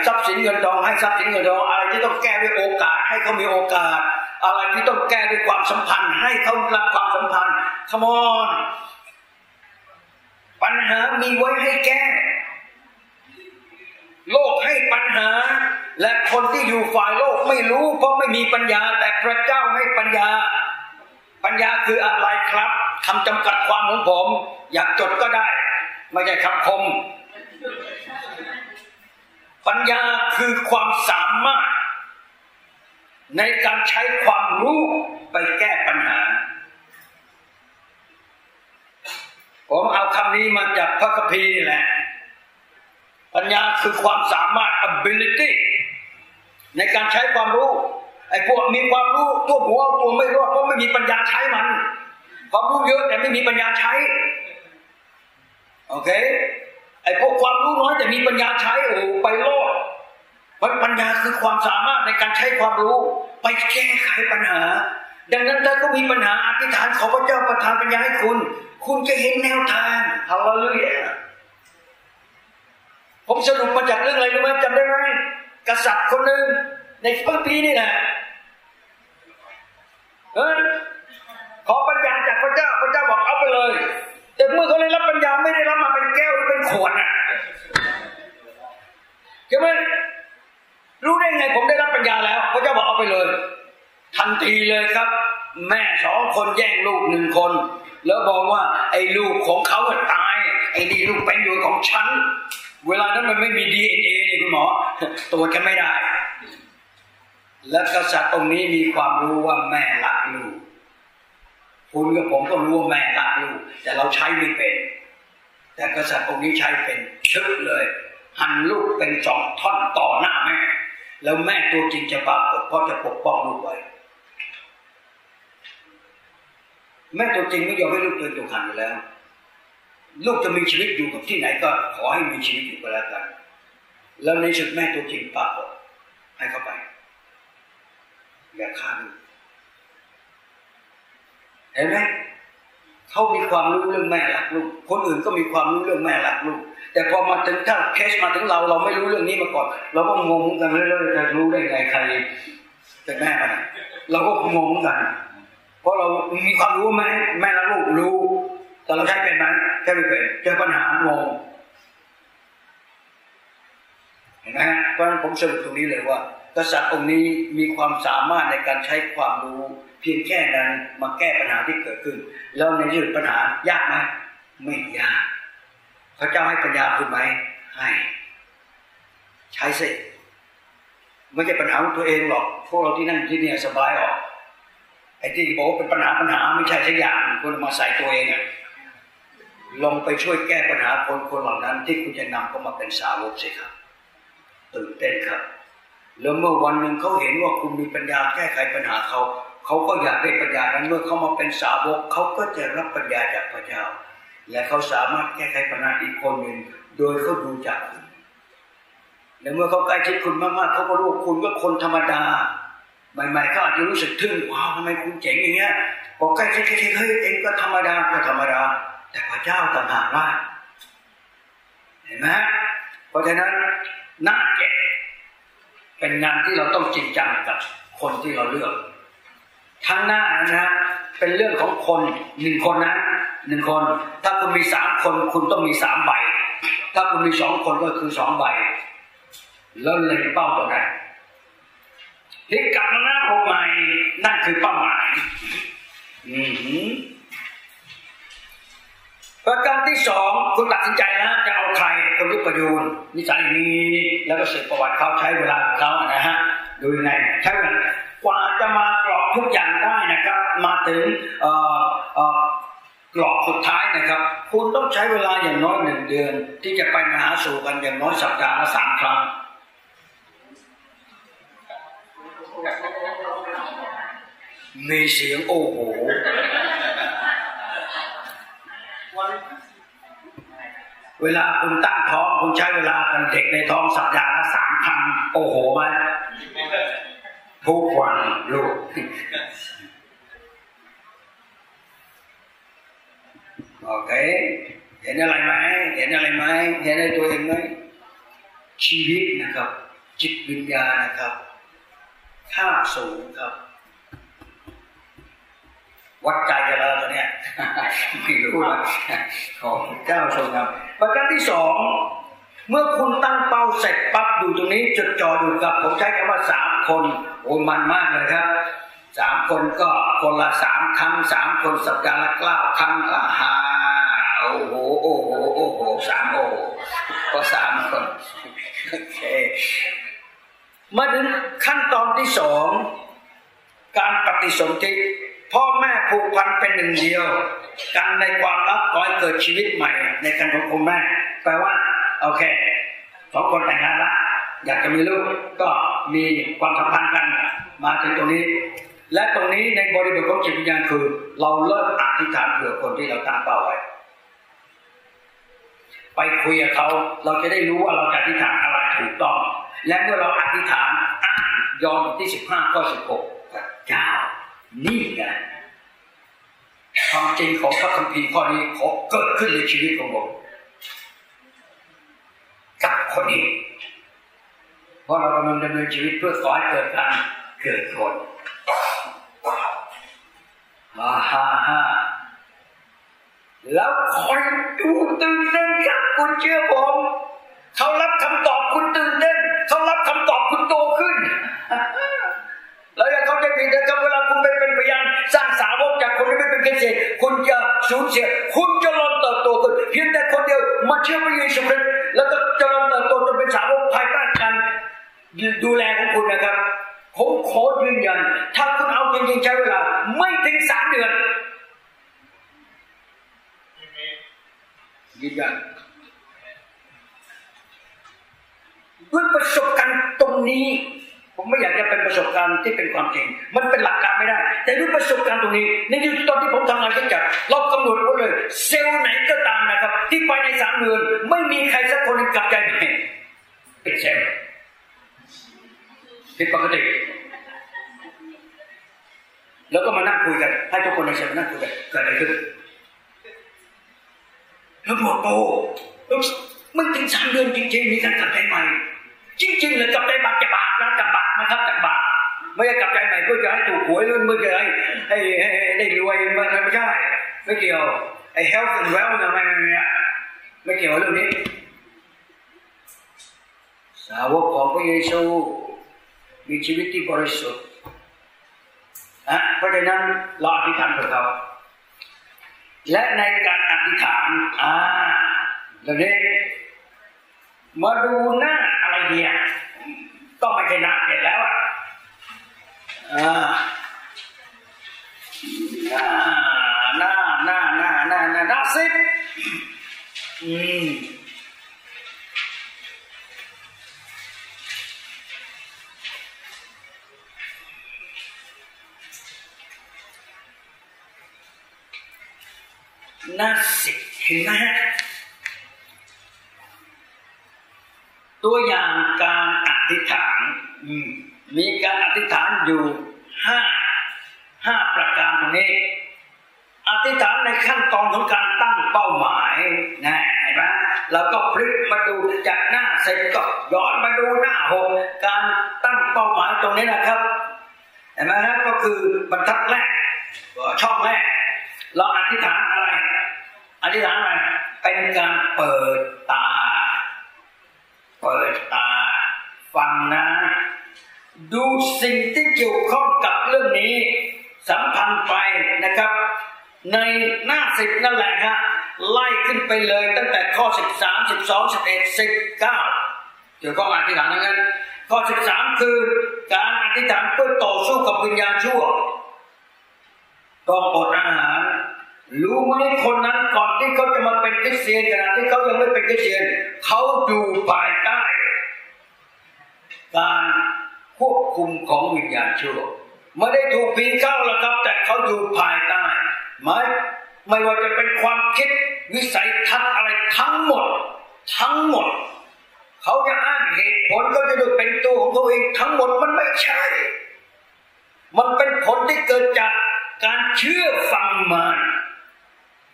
ทรัพย์สินเงินทองให้ทรัพย์สินเงินทองอะไรที่ต้องแก้ด้วยโอกาส ให้เขามีโอกาส อะไรที่ต้องแก้ด้วยความสัมพันธ์ ให้เขารับความสัมพันธ์ขมอน ปัญหามีไว้ให้แก้ โลกให้ปัญหา และคนที่อยู่ฝ่ายโลกไม่รู้เพราะไม่มีปัญญา แต่พระเจ้าให้ปัญญา ปัญญาคืออะไรครับคำจำกัดความของผม อยากจดก็ได้ ไม่ใช่คำคม ปัญญาคือความสามารถ ในการใช้ความรู้ไปแก้ปัญหา ผมเอาคำนี้มาจากพระคัมภีร์นี่แหละ ปัญญาคือความสามารถ ability ในการใช้ความรู้ ไอ้พวกมีความรู้ตัวหัวตัวไม่รอดเพราะไม่มีปัญญาใช้มัน ความรู้เยอะแต่ไม่มีปัญญาใช้ โอเค ไอ้พวกความรู้น้อยแต่มีปัญญาใช้โอ้ไปรอดปัญญาคือความสามารถในการใช้ความรู้ ไปแก้ไขปัญหา ดังนั้นถ้าก็มีปัญหาอธิษฐานขอพระเจ้าประทานปัญญาให้คุณ คุณจะเห็นแนวทางฮาเลลูยาผมสรุปมาจากเรื่องอะไรรู้ไหมจำได้ไหมกษัตริย์คนหนึ่งในพระปีนี่แหละเออขอปัญญาจากพระเจ้าพระเจ้าบอกเอาไปเลย แต่เมื่อเขาได้รับปัญญาไม่ได้รับมาเป็นแก้วหรือเป็นขวดอะใช่ไหมรู้ได้ไงผมได้รับปัญญาแล้ว พระเจ้าบอกเอาไปเลย ทันทีเลยครับ แม่สองคนแย่งลูกหนึ่งคน แล้วบอกว่า ไอ้ลูกของเขาตาย ไอ้นี่ลูกเป็นอยู่ของฉัน เวลานั้นมันไม่มีดีเอ็นเอนี่คุณหมอตรวจกันไม่ได้ และกษัตริย์องค์นี้มีความรู้ว่าแม่รักลูกคุณกับผมก็รู้ว่าแม่รักลูกแต่เราใช้ไม่เป็น แต่กษัตริย์องค์นี้ใช้เป็นชึกเลยหั่นลูกเป็นสองท่อนต่อหน้าแม่ แล้วแม่ตัวจริงจะปรากฏเพราะจะปกป้องลูกไว้ แม่ตัวจริงไม่ยอมให้ลูกตัวถูกหั่นอยู่แล้ว ลูกจะมีชีวิตอยู่กับที่ไหนก็ขอให้มีชีวิตอยู่ก็แล้วกัน แล้วในสุดแม่ตัวจริงปรากฏให้เข้าไป อย่าฆ่าลูกเห็นไหมเขามีความรู้เรื่องแม่รักลูก คนอื่นก็มีความรู้เรื่องแม่รักลูก แต่พอมาถึงถ้าเคสมาถึงเราเราไม่รู้เรื่องนี้มาก่อน เราก็งงกันเรื่อยๆจะรู้ได้ไงใครเป็นแม่มันเราก็งงกัน เพราะเรามีความรู้ไหมแม่รักลูกรู้แต่เราใช้เป็นไหมใช้ไม่เป็นเจอปัญหางงเห็นไหมเพราะฉะนั้นผมสรุปตรงนี้เลยว่า กษัตริย์องค์นี้มีความสามารถในการใช้ความรู้ เพียงแค่นั้นมาแก้ปัญหาที่เกิดขึ้น แล้วในที่สุดปัญหายากไหมไม่ยากพระเจ้าให้ปัญญาคุณไหมให้ ใช้สิไม่ใช่ปัญหาของตัวเองหรอกพวกเราที่นั่งที่นี่สบายออก ไอ้ที่บอกว่าเป็นปัญหาปัญหาไม่ใช่สักอย่างคุณมาใส่ตัวเองอะลองไปช่วยแก้ปัญหาคนคนเหล่านั้น ที่คุณจะนำเขามาเป็นสาวกสิครับตื่นเต้นครับ แล้วเมื่อวันหนึ่งเขาเห็นว่าคุณมีปัญญาแก้ไขปัญหาเขาเขาก็อยากได้ปัญญานั้นเมื่อเขามาเป็นสาวกเขาก็จะรับปัญญาจากพระเจ้า และเขาสามารถแก้ไขปัญหาอีกคนหนึ่งโดยเขาดูจากคุณและเมื่อเขาใกล้ชิดคุณมากๆเขาก็รู้คุณก็คนธรรมดา ใหม่ๆเขาอาจจะรู้สึกทึ่งว้าวทำไมคุณเจ๋งอย่างเงี้ยพอใกล้ชิดๆเฮ้ยเองก็ธรรมดาก็ธรรมดา แต่พระเจ้าต่างหากว่าเห็นไหมเพราะฉะนั้นหน้าเก็บเป็นงานที่เราต้องจริงจังกับคนที่เราเลือก ทั้งหน้านะเป็นเรื่องของคนหนึ่งคนนะหนึ่งคน ถ้าคุณมีสามคนคุณต้องมีสามใบ ถ้าคุณมีสองคนก็คือสองใบ แล้วเล็งเป้าตัวไหน พลิกกลับมาหน้าหกใหม่ นั่นคือเป้าหมายอืมประการที่สองคุณตัดสินใจนะจะเอาใครคนรูปประยูนนิสัยนี้แล้วก็สืบประวัติเขาใช้เวลาของเขานะฮะดูยังไงใช้เวลากว่าจะมากรอบทุกอย่างได้นะครับ มาถึงกรอบสุดท้ายนะครับ คุณต้องใช้เวลาอย่างน้อยหนึ่งเดือน ที่จะไปมาหาสู่กันอย่างน้อยสัปดาห์ละสามครั้ง มีเสียงโอ้โห เวลาคุณตั้งท้องคุณใช้เวลากันเด็กในท้องสัปดาห์ละสามครั้งโอ้โหไหมทุกวันลูกโอเคเห็นอะไรไหมเห็นอะไรไหมเห็นในตัวเองไหมชีวิตนะครับ จิตวิญญาณนะครับ ค่าสูงครับ วัดใจกันแล้วตอนนี้ไม่รู้ละขอเจ้าทรงครับ ประการที่สองเมื่อคุณตั้งเป้าเสร็จปั๊บอยู่ตรงนี้จดจ่ออยู่กับ ผมใช้คำว่าสามคนโอ้มันมากเลยครับสามคนก็คนละสามครั้งสามคนสัปดาห์ละเก้าครั้งละห้าโอ้โหโอ้โหโอ้โหสามโอ้โหก็สามคนโอเค มาถึงขั้นตอนที่สองการปฏิสนธิพ่อแม่ผูกพันเป็นหนึ่งเดียวกันในความรักขอให้เกิดชีวิตใหม่ ในการของคุณแม่แปลว่าโอเคสองคนแต่งงานละอยากจะมีลูกก็มีความสัมพันธ์กันมาถึงตรงนี้ และตรงนี้ในบริบทของจิตวิญญาณคือ เราเริ่มอธิษฐานเผื่อคนที่เราตั้งเป้าไว้ไปคุยกับเขาเราจะได้รู้ว่าเราจะอธิษฐานอะไร ถูกต้อง และเมื่อเราอธิษฐานอะยอมที่สิบห้าข้อสิบหกเจ้านี่ไงความจริงของพระคัมภีร์ข้อนี้ขอเกิดขึ้นในชีวิตของผมกับคนนี้เพราะเรากำลังดำเนินชีวิตเพื่อขอให้เกิดการเกิดคนฮ่าฮ่าฮ่าแล้วคอยดูตื่นเต้นครับคุณเชื่อผม เขารับคำตอบคุณตื่นเต้นเขารับคำตอบคุณโตขึ้น แล้วอย่าเขาใจผิดนะครับเวลาคุณไปเป็นพยานสร้างสาวกจากคนที่ไม่เป็นเกษตรคุณจะสูญเสีย คุณจะรอนเติบโตขึ้นเพียงแต่คนเดียวมาเชื่อพระเยซูคริสต์แล้วก็จะรอนเติบโตจนเป็นสาวกภายใต้การดูแลของคุณนะครับผมขอยืนยัน ถ้าคุณเอาจริงๆใช้เวลา ไม่ถึงสามเดือนยืนยัน ด้วยประสบการณ์ตรงนี้ ผมไม่อยากจะเป็นประสบการณ์ที่เป็นความจริง มันเป็นหลักการไม่ได้ แต่ด้วยประสบการณ์ตรงนี้ในตอนที่ผมทำงานก็จัดเรากำหนดไว้เลย เซลล์ไหนก็ตามนะครับ ที่ภายในสามเดือนไม่มีใครสักคนกลับใจใหม่เป็นเซลล์ผิดปกติแล้วก็มานั่งคุยกันให้ทุกคนในเซลล์นั่งคุยกันเกิดอะไรขึ้นแล้วบอกโอ้ไม่ถึงสามเดือนจริงๆมีการกลับใจใหม่ จริงๆเลยกลับใจบาปจะบาปนะจับบาปนะครับจับบาปไม่ได้กลับใจใหม่เพื่อจะให้ถูกหวยหรือเพื่อจะให้ให้ได้รวยมันไม่ใช่ไม่เกี่ยวไอ้ health and wealth อะไรเนี่ยไม่เกี่ยวเรื่องนี้ สาวกของพระเยซูมีชีวิตที่บริสุทธิ์นะเพราะฉะนั้นเราอธิษฐานเพื่อเขาและในการอธิษฐานอ่าเดี๋ยวนี้มาดูหน้าอะ เดียก็ไม่ใช่หน้าเสร็จแล้วอะหน้าหน้าหน้าหน้าหน้าหน้าหน้าสิบอืมหน้าสิบเห็นไหมฮะ ธิษฐานมีการอธิษฐานอยู่ห้าห้าประการตรงนี้ อธิษฐานในขั้นตอนของการตั้งเป้าหมายนะเห็นไหมเราก็พลิกมาดูจากหน้าเสร็จก็ย้อนมาดูหน้าหกการตั้งเป้าหมายตรงนี้นะครับเห็นไหมฮะก็คือบรรทัดแรกช่องแรก เราอธิษฐานอะไร อธิษฐานอะไรเป็นการเปิดตา เปิดตา ฟังนะ ดูสิ่งที่เกี่ยวข้องกับเรื่องนี้สัมพันธ์ไปนะครับ ในหน้าสิบนั่นแหละฮะไล่ขึ้นไปเลยตั้งแต่ข้อสิบสามสิบสองสิบเอ็ดสิบเก้าเกี่ยวกับอธิษฐานนั้น ข้อสิบสามคือการอธิษฐานเพื่อต่อสู้กับวิญญาณชั่วต้องอดอาหาร รู้ไหมคนนั้นก่อนที่เขาจะมาเป็นคริสเตียนขณะที่เขายังไม่เป็นคริสเตียนเขาอยู่ภายใต้ การควบคุมของวิญญาณชั่วไม่ได้ถูกผีเข้าหรอกครับ แต่เขาอยู่ภายใต้ไม่ไม่ว่าจะเป็นความคิดวิสัยทัศน์อะไรทั้งหมด ทั้งหมด เขาจะอ้างเหตุผลก็จะดูเป็นตัวของตัวเองทั้งหมดมันไม่ใช่ มันเป็นผลที่เกิดจากการเชื่อฟังมัน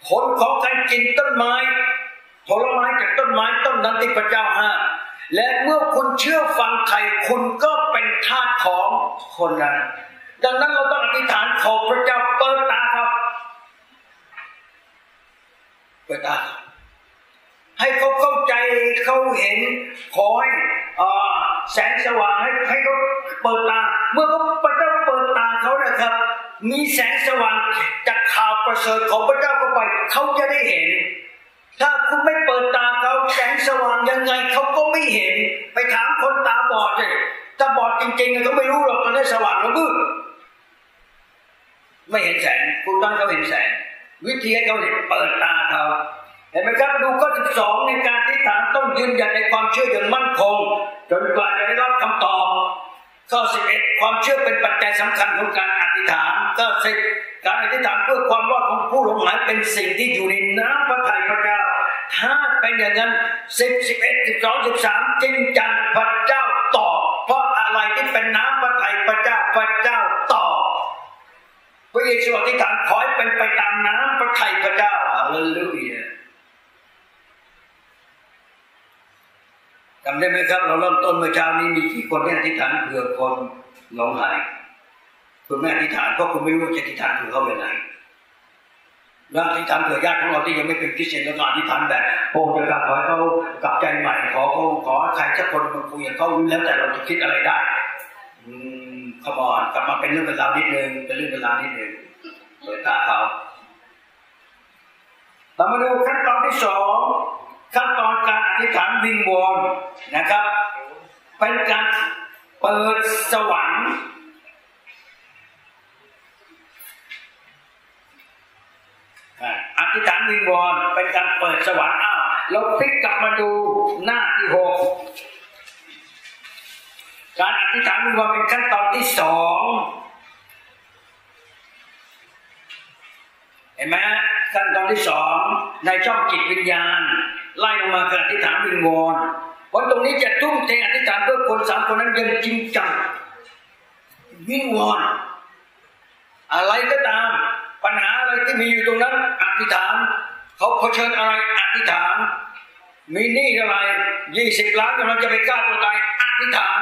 ผลของการกินต้นไม้ ผลไม้จากต้นไม้ต้นนั้นที่พระเจ้าห้าและเมื่อคุณเชื่อฟังใครคุณก็เป็นทาสของคนนั้น ดังนั้นเราต้องอธิษฐานขอพระเจ้าเปิดตาครับเปิดตาให้เขาเข้าใจเขาเห็นขอให้แสงสว่างให้ให้เขาเปิดตา เมื่อเขาพระเจ้าเปิดตาเขานะครับ มีแสงสว่างจากข่าวประเสริฐของพระเจ้าเข้าไปเขาจะได้เห็น ถ้าคุณไม่เปิดตาเขาแสงสว่างยังไงเขาก็ไม่เห็น ไปถามคนตาบอดเลยตาบอดจริงๆเขาไม่รู้หรอกตอนนี้สว่างแล้วมืดไม่เห็นแสงคุณต้องเขาเห็นแสง วิธีให้เขาเห็นเปิดตาเขาเห็นไหมครับดูข้อสิบสองในการที่ฐานต้องยืนยันในความเชื่ออย่างมั่นคง จนกว่า ข้อสิความเชื่อเป็นปัจจัยสำคัญของการอธิษฐานก็อสิบการอธิษฐานเพื่อความรอดของผู้หลงหลายเป็นสิ่งที่อยู่ในน้ำพระทัยพระเจ้า ถ้าเป็นอย่างนั้นสิบสิบเอ็ดสิบสองสิบสามจริงจังพระเจ้าตอบเพราะอะไรที่เป็นน้ำพระทัยพระเจ้าพระเจ้าตอบพระเยซูอธิษฐานขอให้เป็นไปตามน้ำพระทัยพระเจ้าฮาเลลูยาำได้ไหมครับ เราเริ่มต้นเมื่อเช้านี้มีกี่คนที่อธิษฐานเผื่อคนหลงหาย คุณแม่อธิษฐานเพราะคุณไม่รู้จะอธิษฐานเผื่อเขาเป็นไงแล้วอธิษฐานเผื่อญาติของเราที่ยังไม่เป็นคริสเตียนแล้วอธิษฐานแบบโอ้จะกลับขอให้เขากลับใจใหม่ขอเขาขอใครสักคนมาคุยกับเขาแล้วแต่เราจะคิดอะไรได้ อืมขมอนกลับมาเป็นเรื่องเป็นราวนิดนึงเป็นเรื่องเป็นราวนิดนึงเปิดตาเขาเรามาดูขั้นตอนที่สอง ขั้นตอนการอธิษฐานวิงวอนนะครับ เป็นการเปิดสวรรค์อธิษฐานวิงวอนเป็นการเปิดสวรรค์อ้าวเราพลิกกลับมาดูหน้าที่หกการอธิษฐานวิงวอนเป็นขั้นตอนที่สองเห็นไหมขั้นตอนที่สองในช่องจิตวิญญาณ ไล่ลงมาคืออธิษฐานวิงวอนเพราะตรงนี้จะทุ่มเทอธิษฐานเพื่อคนสามคนนั้นยังจริงจังวิงวอนอะไรก็ตาม ปัญหาอะไรที่มีอยู่ตรงนั้นอธิษฐานเขาเผชิญอะไรอธิษฐาน มีหนี้อะไรยี่สิบล้านกำลังจะไปฆ่าตัวตายอธิษฐาน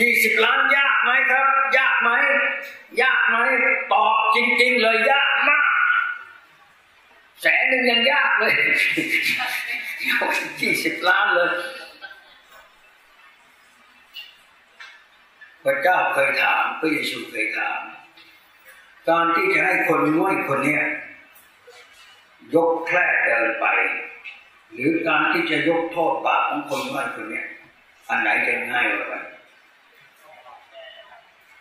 ยี่สิบล้านยากไหมครับ ยากไหมยากไหมตอบจริง ๆ เลยยากมาก แสนหนึ่งยังยากเลยยี่สิบล้านเลยพระเจ้าเคยถามพระเยซูเคยถามการที่จะให้คนง่อยคนเนี้ยยกแคร่เดินไป หรือการที่จะยกโทษบาปของคนง่อยคนเนี้ยอันไหนจะง่ายกว่ากัน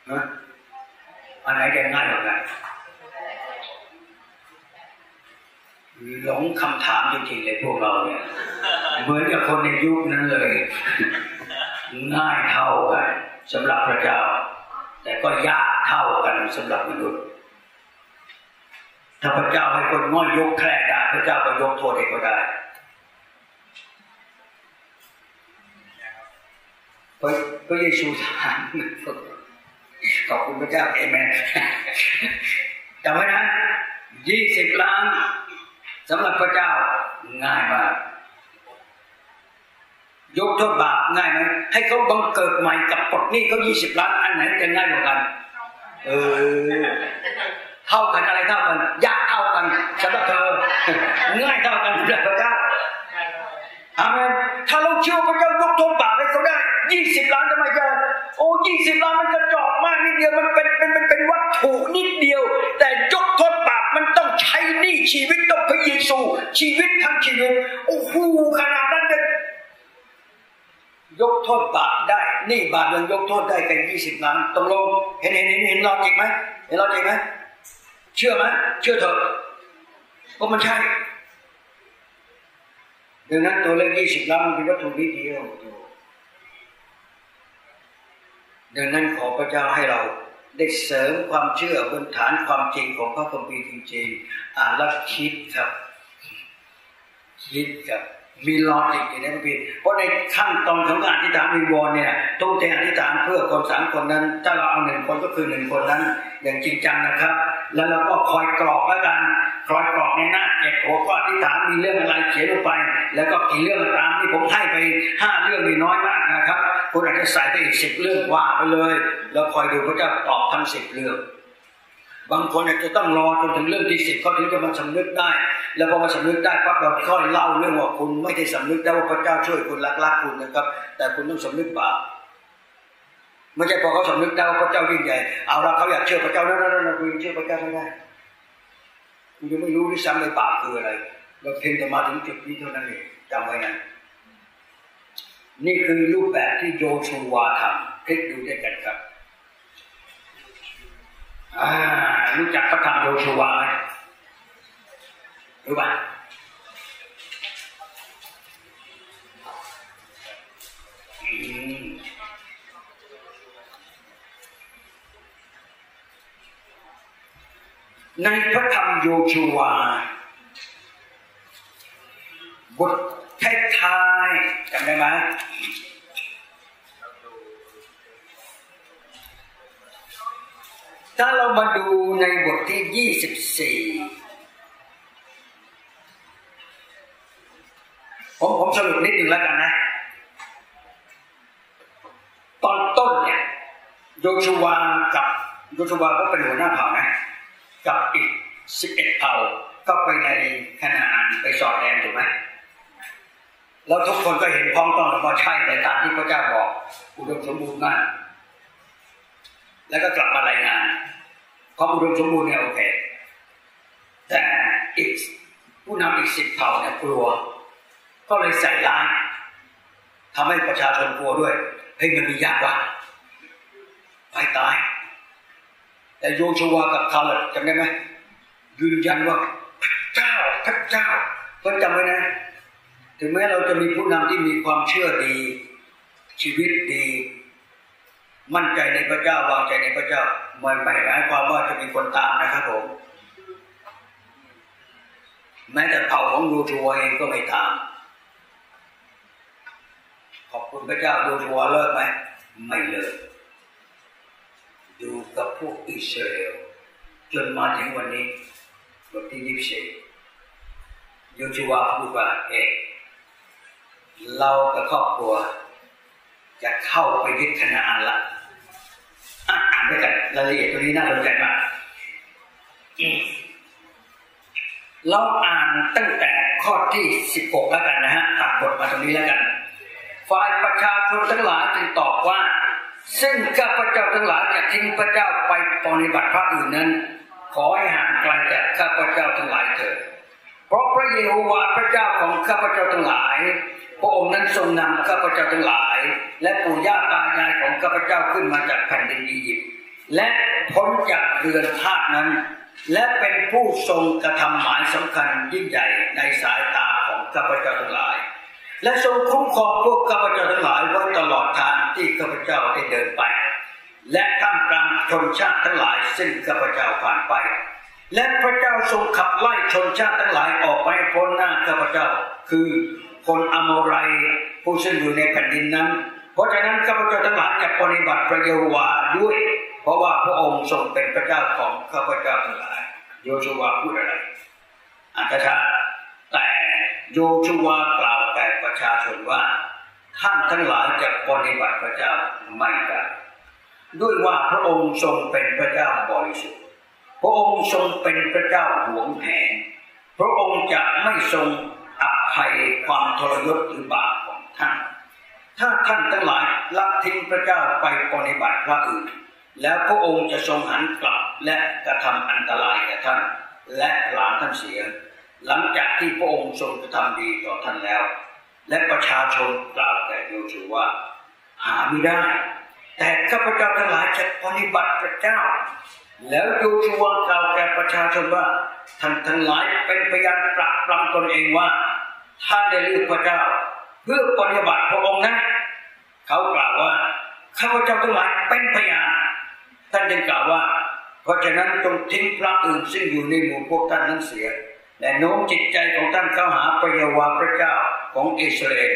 นะอันไหนจะง่ายกว่ากัน หลงคำถามจริงๆเลยพวกเราเนี่ย เหมือนกับคนในยุคนั้นเลย ง่ายเท่ากันสำหรับพระเจ้า แต่ก็ยากเท่ากันสำหรับมนุษย์ ถ้าพระเจ้าให้คนง่อยยกแคร่ได้พระเจ้าก็ยกโทษให้เขาได้พระพระเยซูถามขอบคุณพระเจ้าเอเมนจำไว้นะยี่สิบล้าน สำหรับพระเจ้าง่ายมาก ยกโทษบาปง่ายไหมให้เขาบังเกิดใหม่กับปลดหนี้เขายี่สิบล้านอันไหนจะง่ายกว่ากันเออเท่ากันอะไรเท่ากันยากเท่ากันสำหรับเธอง่ายเท่ากันสำหรับพระเจ้าอาเมนถ้าเราเชื่อพระเจ้ายกโทษบาปให้เขาได้ยี่สิบล้านทำไมจะโอ้ยี่สิบล้านมันกระจอกมากนิดเดียวมันเป็นเป็นมันเป็นวัตถุนิดเดียว แต่ยกโทษบาปมันต ใช้หนี้ชีวิตต้องพระเยซู ชีวิตทั้งชีวิต โอ้โหขนาดนั้นเลยยกโทษบาปได้ นี่บาปยังยกโทษได้กันยี่สิบล้านตกลงเห็นเห็นเห็นเห็นลอจิกไหมเห็นลอจิกไหมเชื่อไหมเชื่อเถอะก็มันใช่ดังนั้นตัวเลขยี่สิบล้านมันเป็นวัตถุนิดเดียวดังนั้นขอพระเจ้าให้เรา ได้เสริมความเชื่อบนฐานความจริงของพระคัมภีร์จริงๆอ่านแล้วคิดครับ คิดครับ มีลอจิกอยู่ในพระคัมภีร์เพราะในขั้นตอนของการอธิษฐานวิงวอนเนี่ยต้องแต่อธิษฐานเพื่อคนสามคนนั้น ถ้าเราเอาหนึ่งคนก็คือหนึ่งคนนั้น อย่างจริงจังนะครับ แล้วเราก็คอยกรอกแล้วกันคอยกรอกในหน้าเจ็ดหัวก็อธิษฐานมีเรื่องอะไรเขียนลงไป แล้วก็กี่เรื่องตามที่ผมให้ไปห้าเรื่องนี่น้อยมากนะครับคุณอาจจะใส่ไปอีกสิบเรื่องว่าไปเลย แล้วคอยดูพระเจ้าตอบทั้งสิบเรื่อง บางคนอาจจะต้องรอจนถึงเรื่องที่สิบเขาถึงจะมาสำนึกได้ แล้วพอมาสำนึกได้ปั๊บเราค่อยเล่าเรื่องว่าคุณไม่ได้สำนึกได้ว่าพระเจ้าช่วยคุณรักรักคุณนะครับ แต่คุณต้องสำนึกบาปไม่ใช่พอเขาสำนึกได้ว่าพระเจ้ายิ่งใหญ่เอาละเขาอยากเชื่อพระเจ้าแล้วแล้วคุณเชื่อพระเจ้าไม่ได้คุณยังไม่รู้ด้วยซ้ำเลยบาปคืออะไรเราเพียงแต่มาถึงจุดนี้เท่านั้นเองจำไว้นะนี่คือรูปแบบที่โยชูวาทำคลิกดูด้วยกันครับ รู้จักพระธรรมโยชวาไหมรู้ป่ะในพระธรรมโยชูวา บทท้ายๆจำได้ไหม ถ้าเรามาดูในบทที่24ผมผมสรุปนิดหนึ่งแล้วกันนะ ตอนต้นเนี่ยโยชวากับโยชวาก็เป็นหัวหน้าเผ่านะ กับอีก11เผ่าก็ไปในแคนาดไปสอดแดนถูกไหมแล้วทุกคนก็เห็นพ้องต้องว่าใช่ในตามที่พระเจ้าบอกอุดมสมบูรณ์มาก แล้วก็กลับมารายงานความอุดมสมบูรณ์เนี่ยโอเค แต่อีกผู้นำอีกสิบเผ่าเนี่ยกลัว ก็เลยใส่ร้ายทำให้ประชาชนกลัวด้วยเฮ้ยมันมียากกว่าไปตาย แต่โยชัวกับคาร์ลจำได้ไหมยืนยันว่าพระเจ้าพระเจ้าก็จำไว้นะ ถึงแม้เราจะมีผู้นำที่มีความเชื่อดี ชีวิตดี มั่นใจในพระเจ้าวางใจในพระเจ้ามันไม่หมายความว่าจะมีคนตามนะครับผม แม้แต่เผ่าของโยชัวเองก็ไม่ตาม ขอบคุณพระเจ้าโยชัวเลิกไหมไม่เลิกอยู่กับพวกอิสราเอลจนมาถึงวันนี้บทที่ยี่สิบสี่โยชัวพูดว่าเอกเรากับครอบครัว จะเข้าไปยึดคณาอันละานด้วยกันรายละเอียดตรงนี้น่าสนใจมากเราอ่านตั้งแต่ข้อที่สิบหกแล้วกันนะฮะตัดบทมาตรงนี้แล้วกัน ฝ่ายประชาชนทั้งหลายจึงตอบว่า ซึ่งข้าพเจ้าทั้งหลายจะทิ้งพระเจ้าไปปฏิบัติพระอื่นนั้น ขอให้ห่างไกลจากข้าพเจ้าทั้งหลายเถิดเพราะพระเยโฮวาห์พระเจ้าของข้าพเจ้าทั้งหลาย พระองค์นั้นทรงนำข้าพเจ้าทั้งหลาย และปู่ย่าตายายของข้าพเจ้าขึ้นมาจากแผ่นดินอียิปต์และพ้นจากเรือนทาสนั้น และเป็นผู้ทรงกระทำหมายสำคัญยิ่งใหญ่ในสายตาของข้าพเจ้าทั้งหลาย และทรงคุ้มครองพวกข้าพเจ้าทั้งหลายไว้ตลอดทางที่ข้าพเจ้าได้เดินไป และท่ามกลางชนชาติทั้งหลายซึ่งข้าพเจ้าผ่านไป และพระเจ้าทรงขับไล่ชนชาติทั้งหลายออกไปพ้นหน้าข้าพเจ้า คือ คนอโมไรผู้ซึ่งอยู่ในแผ่นดินนั้น เพราะฉะนั้นข้าพเจ้าทั้งหลายจะปฏิบัติพระเยโฮวาห์ด้วย เพราะว่าพระองค์ทรงเป็นพระเจ้าของข้าพเจ้าทั้งหลาย โยชูวาพูดอะไรอ่านช้าๆแต่โยชูวากล่าวแก่ประชาชนว่าท่านทั้งหลายจะปฏิบัติพระเจ้าไม่ได้ด้วยว่าพระองค์ทรงเป็นพระเจ้าบริสุทธิ์พระองค์ทรงเป็นพระเจ้าหวงแหนพระองค์จะไม่ทรง ภัยความทรยศหรือบาปของท่าน ถ้าท่านทั้งหลายละทิ้งพระเจ้าไปปฏิบัติพระอื่น แล้วพระองค์จะทรงหันกลับและกระทำอันตรายแก่ท่าน และหลานท่านเสีย หลังจากที่พระองค์ทรงกระทำดีต่อท่านแล้ว และประชาชนกล่าวแก่โยชูว่า หาไม่ได้ แต่ข้าพเจ้าทั้งหลายจะปฏิบัติพระเจ้าแล้วโยชูวากล่าวแก่ประชาชนว่าท่านทั้งหลายเป็นพยานปรักปรำตนเองว่า ท่านได้เลือกพระเจ้า เพื่อปฏิบัติพระองค์นั้นเขากล่าวว่าข้าพเจ้าทั้งหลายเป็นพยานท่านจึงกล่าวว่า เพราะฉะนั้นจงทิ้งพระอื่นซึ่งอยู่ในหมู่พวกท่านนั้นเสียและโน้มจิตใจของท่านเข้าหาพระเยโฮวาห์พระเจ้าของอิสราเอล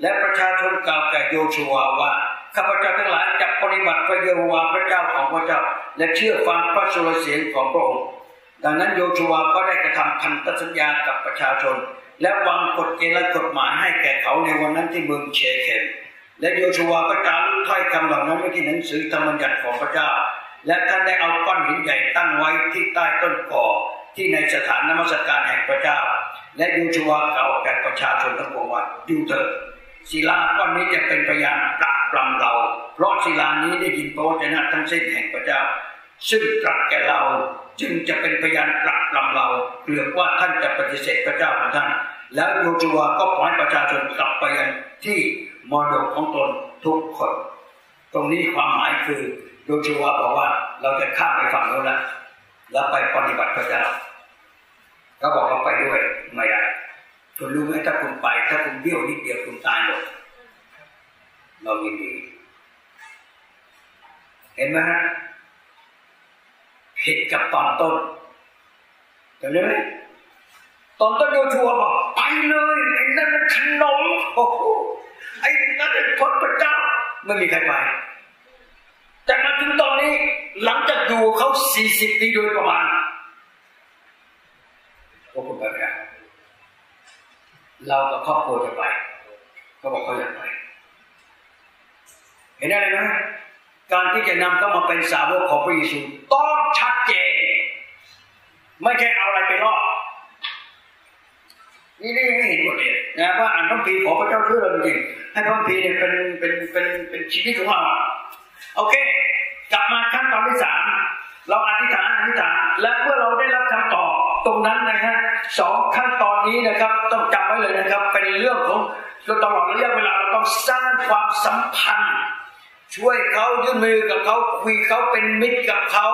และประชาชนกล่าวแก่โยชูวว่าข้าพเจ้าทั้งหลายจะปฏิบัติพระเยโฮวาห์พระเจ้าของพระเจ้า และเชื่อฟังพระสุรเสียงของพระองค์ ดังนั้นโยชูวก็ได้กระทำพันธสัญญากับประชาชน และวางกฎเกณฑ์และกฎหมายให้แก่เขาในวันนั้นที่เมืองเชเคมและโยชูวาก็จารึกถ้อยคำเหล่านั้นไว้ที่หนังสือธรรมบัญญัติของพระเจ้า และท่านได้เอาก้อนหินใหญ่ตั้งไว้ที่ใต้ต้นกอที่ในสถานนมัสการแห่งพระเจ้า และโยชูวากล่าวแก่ประชาชนทั้งปวงว่าดูเถิดศิลาก้อนนี้จะเป็นพยานปรักปรำเรา เพราะศิลานี้ได้ยินพระวจนะทั้งสิ้นแห่งพระเจ้า ซึ่งตรัสแก่เรา จึงจะเป็นพยานปรักปรำเราเกลือว่าท่านจะปฏิเสธพระเจ้าของท่าน แล้วโยชูวก็ปล่อยประชาชนกลับไปยังที่มรดกของตนทุกคน ตรงนี้ความหมายคือโยชูวบอกว่าเราจะข้ามไปฝั่งโน้นแล้วแล้วไปปฏิบัติพระเจ้าเขาบอกเราไปด้วยไม่ได้คุณรู้ไหมถ้าคุณไป ถ้าคุณเบี้ยวนิดเดียวคุณตายหมดเรายินดีเห็นไหมฮะ ผิดกับตอนต้นจำได้ไหมตอนต้นโยชัวบอกไปเลยไอ้นั่นมันขนมโอ้โหไอ้นั่นเป็นพระเจ้าไม่มีใครไปแต่มาถึงตอนนี้หลังจากอยู่เขาสี่สิบปีโดยประมาณพวกคุณไปไหมเรากับครอบครัวจะไปเขาบอกเขาอยากไป เห็นอะไรไหมการที่จะนำเข้ามาเป็นสาวกของพระเยซูต้อง ไม่ใช่เอาอะไรไปล่อนี่นี่ให้เห็นหมดเลยนะว่าอ่านพระพีขอพระเจ้าช่วยเราจริงให้พระพีเนี่ยเป็นเป็นเป็นเป็นชีวิตของเราโอเค กลับมาขั้นตอนที่สามเราอธิษฐานอธิษฐานและเมื่อเราได้รับคำตอบตรงนั้นนะฮะสองขั้นตอนนี้นะครับ ต้องจำไว้เลยนะครับ เป็นเรื่องของเราตลอดระยะเวลาเราต้องสร้างความสัมพันธ์ ช่วยเขายื่นมือกับเขาคุยเขาเป็นมิตรกับเขา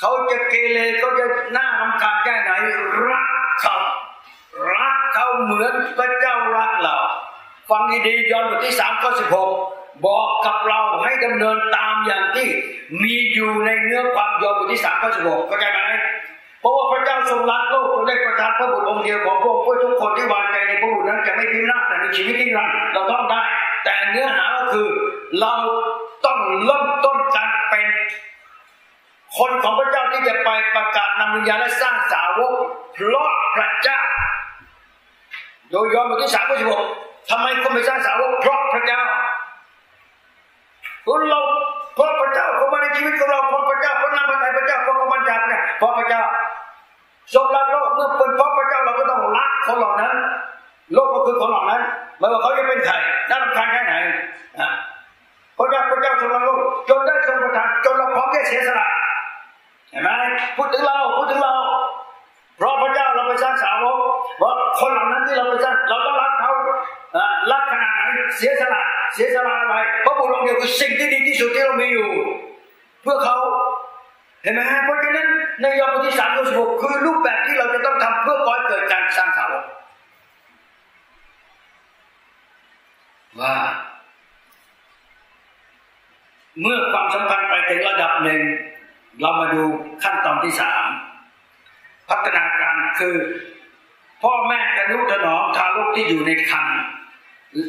เขาจะเกเรเขาจะหน้าลำคาญแค่ไหนรักเขารักเขาเหมือนพระเจ้ารักเรา ฟังดีๆยอนบทที่สามข้อสิบหกบอกกับเราให้ดำเนินตามอย่างที่มีอยู่ในเนื้อความยอนบทที่สามข้อสิบหกเข้าใจไหมเพราะว่าพระเจ้าทรงรักโลกทรงได้ประทานพระบุตรองค์เดียวของพระองค์เพื่อทุกคนที่วางใจในพระบุตรนั้นจะไม่พินาศแต่มีชีวิตที่รันเราต้องได้ แต่เนื้อหาก็คือเราต้องเริ่มต้นการเป็น คนของพระเจ้าที่จะไปประกาศนำวิญญาณและสร้างสาวกเพราะพระเจ้า โดยยอห์นบทที่สามข้อสิบหกทำไมคนไปสร้างสาวกเพราะพระเจ้าคนเราเพราะพระเจ้าเขามาในชีวิตของเราเพราะพระเจ้าเพราะนำพระทัยพระเจ้าเพราะกำมันจากเนี่ยเพราะพระเจ้าทรงรักโลกเมื่อเป็นเพราะพระเจ้าเราก็ต้องรักคนเหล่านั้น โลกก็คือคนเหล่านั้นไม่ว่าเขาจะเป็นใครน่ารำคาญแค่ไหนพระเจ้าพระเจ้าทรงรักโลกจนได้ทรงประทานจนเราพร้อมที่จะเสียสละ เห็นไหมพูดถึงเราพูดถึงเราเพราะพระเจ้าเราไปสร้างสาวกเพราะคนเหล่านั้นที่เราไปสร้างเราต้องรักเขารักขนาดไหนเสียสละเสียสละอะไรพระบุตรองค์เดียวคือสิ่งที่ดีที่สุดที่เรามีอยู่ เพื่อเขาเห็นไหมเพราะฉะนั้นในยอห์นบทที่สามข้อสิบหกคือรูปแบบที่เราจะต้องทำเพื่อก่อเกิดการสร้างสาวกว่า เมื่อความสัมพันธ์ไปถึงระดับหนึ่ง เรามาดูขั้นตอนที่สามพัฒนาการคือ พ่อแม่ทนุถนอมทารกที่อยู่ในครรภ์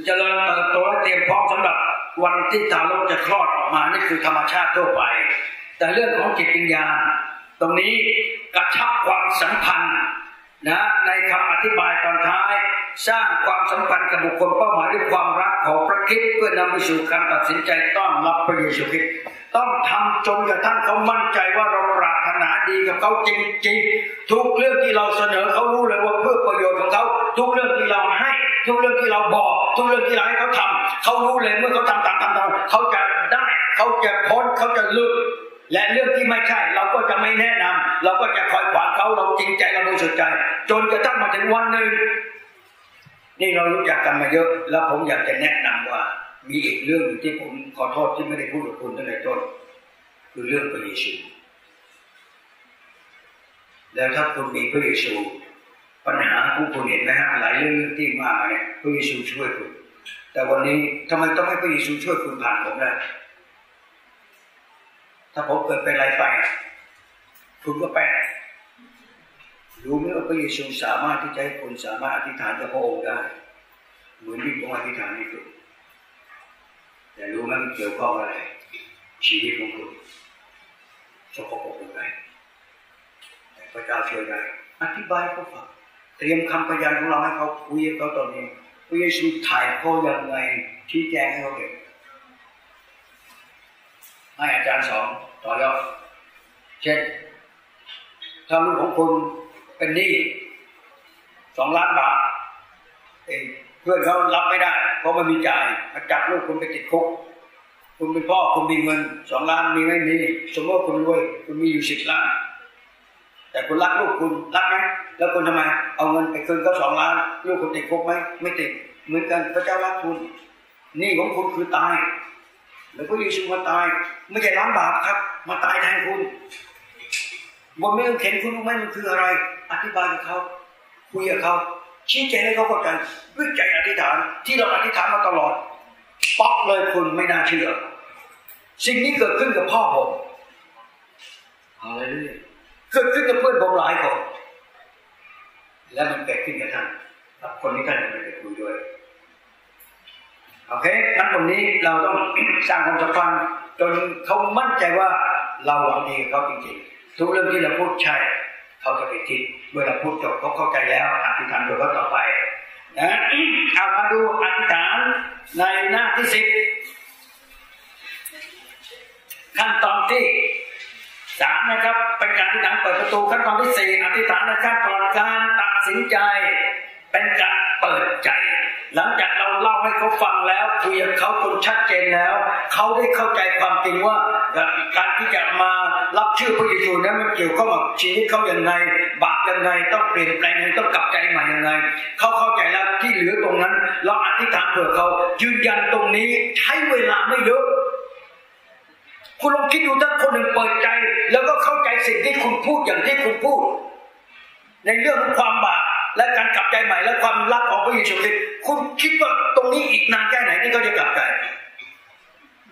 เจริญเติบโตและเตรียมพร้อมสำหรับวันที่ทารกจะคลอดออกมานี่คือธรรมชาติทั่วไป แต่เรื่องของจิตวิญญาณ ตรงนี้กระชับความสัมพันธ์นะในคำอธิบายตอนท้าย สร้างความสัมพันธ์กับบุคคลเป้าหมายด้วยความรักของพระคิดเพื่อนำไปสู่การตัดสินใจต้อนรับพระเยซูคริสต์ต้องทำจนกระทั่งเขามั่นใจว่าเราปรารถนาดีกับเขาจริงๆทุกเรื่องที่เราเสนอเขารู้เลยว่าเพื่อประโยชน์ของเขา ทุกเรื่องที่เราให้ ทุกเรื่องที่เราบอก ทุกเรื่องที่เราให้เขาทำเขารู้เลยเมื่อเขาทำตามทำตามเขาจะได้เขาจะพ้นเขาจะลุดและเรื่องที่ไม่ใช่เราก็จะไม่แนะนำเราก็จะคอยขวางเขาเราจริงใจเราบริสุทธิ์ใจ จนกระทั่งมาถึงวันหนึ่ง นี่เรารู้จักกันมาเยอะ แล้วผมอยากจะแนะนำว่า มีอีกเรื่องที่ผมขอโทษที่ไม่ได้พูดกับคุณตั้งแต่ต้น คือเรื่องพระเยซูแล้วถ้าคุณมีพระเยซูปัญหาของคุณเห็นไหมฮะหลายเรื่องที่มาเนี่ยพระเยซูช่วยคุณแต่วันนี้ทำไมต้องให้พระเยซูช่วยคุณผ่านผมได้ถ้าผมเกิดเป็นอะไรไป คุณก็แปล รู้ไหมว่าพระเยซูสามารถที่จะให้คนสามารถอธิษฐานกับพระองค์ได้ เหมือนที่ผมอธิษฐานนี่คุณแต่รู้ไหมมันเกี่ยวข้องอะไร ชีวิตของคุณสกปรกยังไงแต่พระเจ้าช่วยได้อธิบายเขาฟังเตรียมคำพยานของเราให้เขาคุยกับเขาตอนนี้พระเยซูถ่ายเขาอย่างไงชี้แจงให้เขาเห็นให้อาจารย์สอนต่อยอดเช่นถ้าลูกของคุณ เป็นหนี้สองล้านบาทเองเพื่อนเขารับไม่ได้ เพราะมันมีจ่ายจับลูกคุณไปติดคุก คุณเป็นพ่อคุณมีเงินสองล้านมีไม่มีสมมติคุณรวย คุณมีอยู่สิบล้าน แต่คุณรักลูกคุณรักไหมแล้วคุณทำไม เอาเงินไปคืนเขาสองล้าน ลูกคุณติดคุกไหมไม่ติดเหมือนกันพระเจ้ารักคุณหนี้ของคุณคือตายแล้วพระเยซูมาตาย ไม่ใช่ล้างบาปครับ มาตายแทนคุณ บนไม่ต้องเข็นคุณรู้ไหมมันคืออะไร อธิบายกับเขาคุยกับเขาชี้แจงให้เขาเข้าใจด้วยใจอธิษฐานที่เราอธิษฐานมาตลอดป๊อกเลยคุณไม่น่าเชื่อ สิ่งนี้เกิดขึ้นกับพ่อผมอะไรเนี่ยเกิดขึ้นกับเพื่อนผมหลายคนและมันเกิดขึ้นกับท่านกับคนที่ท่านไม่ได้คุยด้วยโอเคงั้นตรงนี้เราต้องสร้างความสัมพันธ์จนเขามั่นใจว่าเราหวังดีกับเขาจริงๆ ทุกเรื่องที่เราพูดใช่เขาจะไปคิดเมื่อเราพูดจบเขาเข้าใจแล้วอธิษฐานโดยเขาต่อไปนะเอามาดูอธิษฐานในหน้าที่สิบขั้นตอนที่สามนะครับ เป็นการที่ฐานเปิดประตูขั้นตอนที่สี่อธิษฐานในขั้นตอนการตัดสินใจ เป็นการเปิดใจ หลังจากเราเล่าให้เขาฟังแล้วคุยกับเขาคนชัดเจนแล้ว เขาได้เข้าใจความจริงว่าการที่จะมารับชื่อพระเยซูนั้นมันเกี่ยวข้องกับชีวิตเขาอย่างไรบาปยังไงต้องเปลี่ยนแปลงยังต้องกลับใจใหม่ยังไงเขาเข้าใจแล้วที่เหลือตรงนั้น เราอธิษฐานเผื่อเขายืนยันตรงนี้ใช้เวลาไม่เยอะคุณลองคิดดูถ้าคนหนึ่งเปิดใจ แล้วก็เข้าใจสิ่งที่คุณพูดอย่างที่คุณพูด ในเรื่องของความบาป และการกลับใจใหม่และความรักของพระเยซูคริสต์คุณคิดว่าตรงนี้อีกนานแค่ไหนที่เขาจะกลับใจ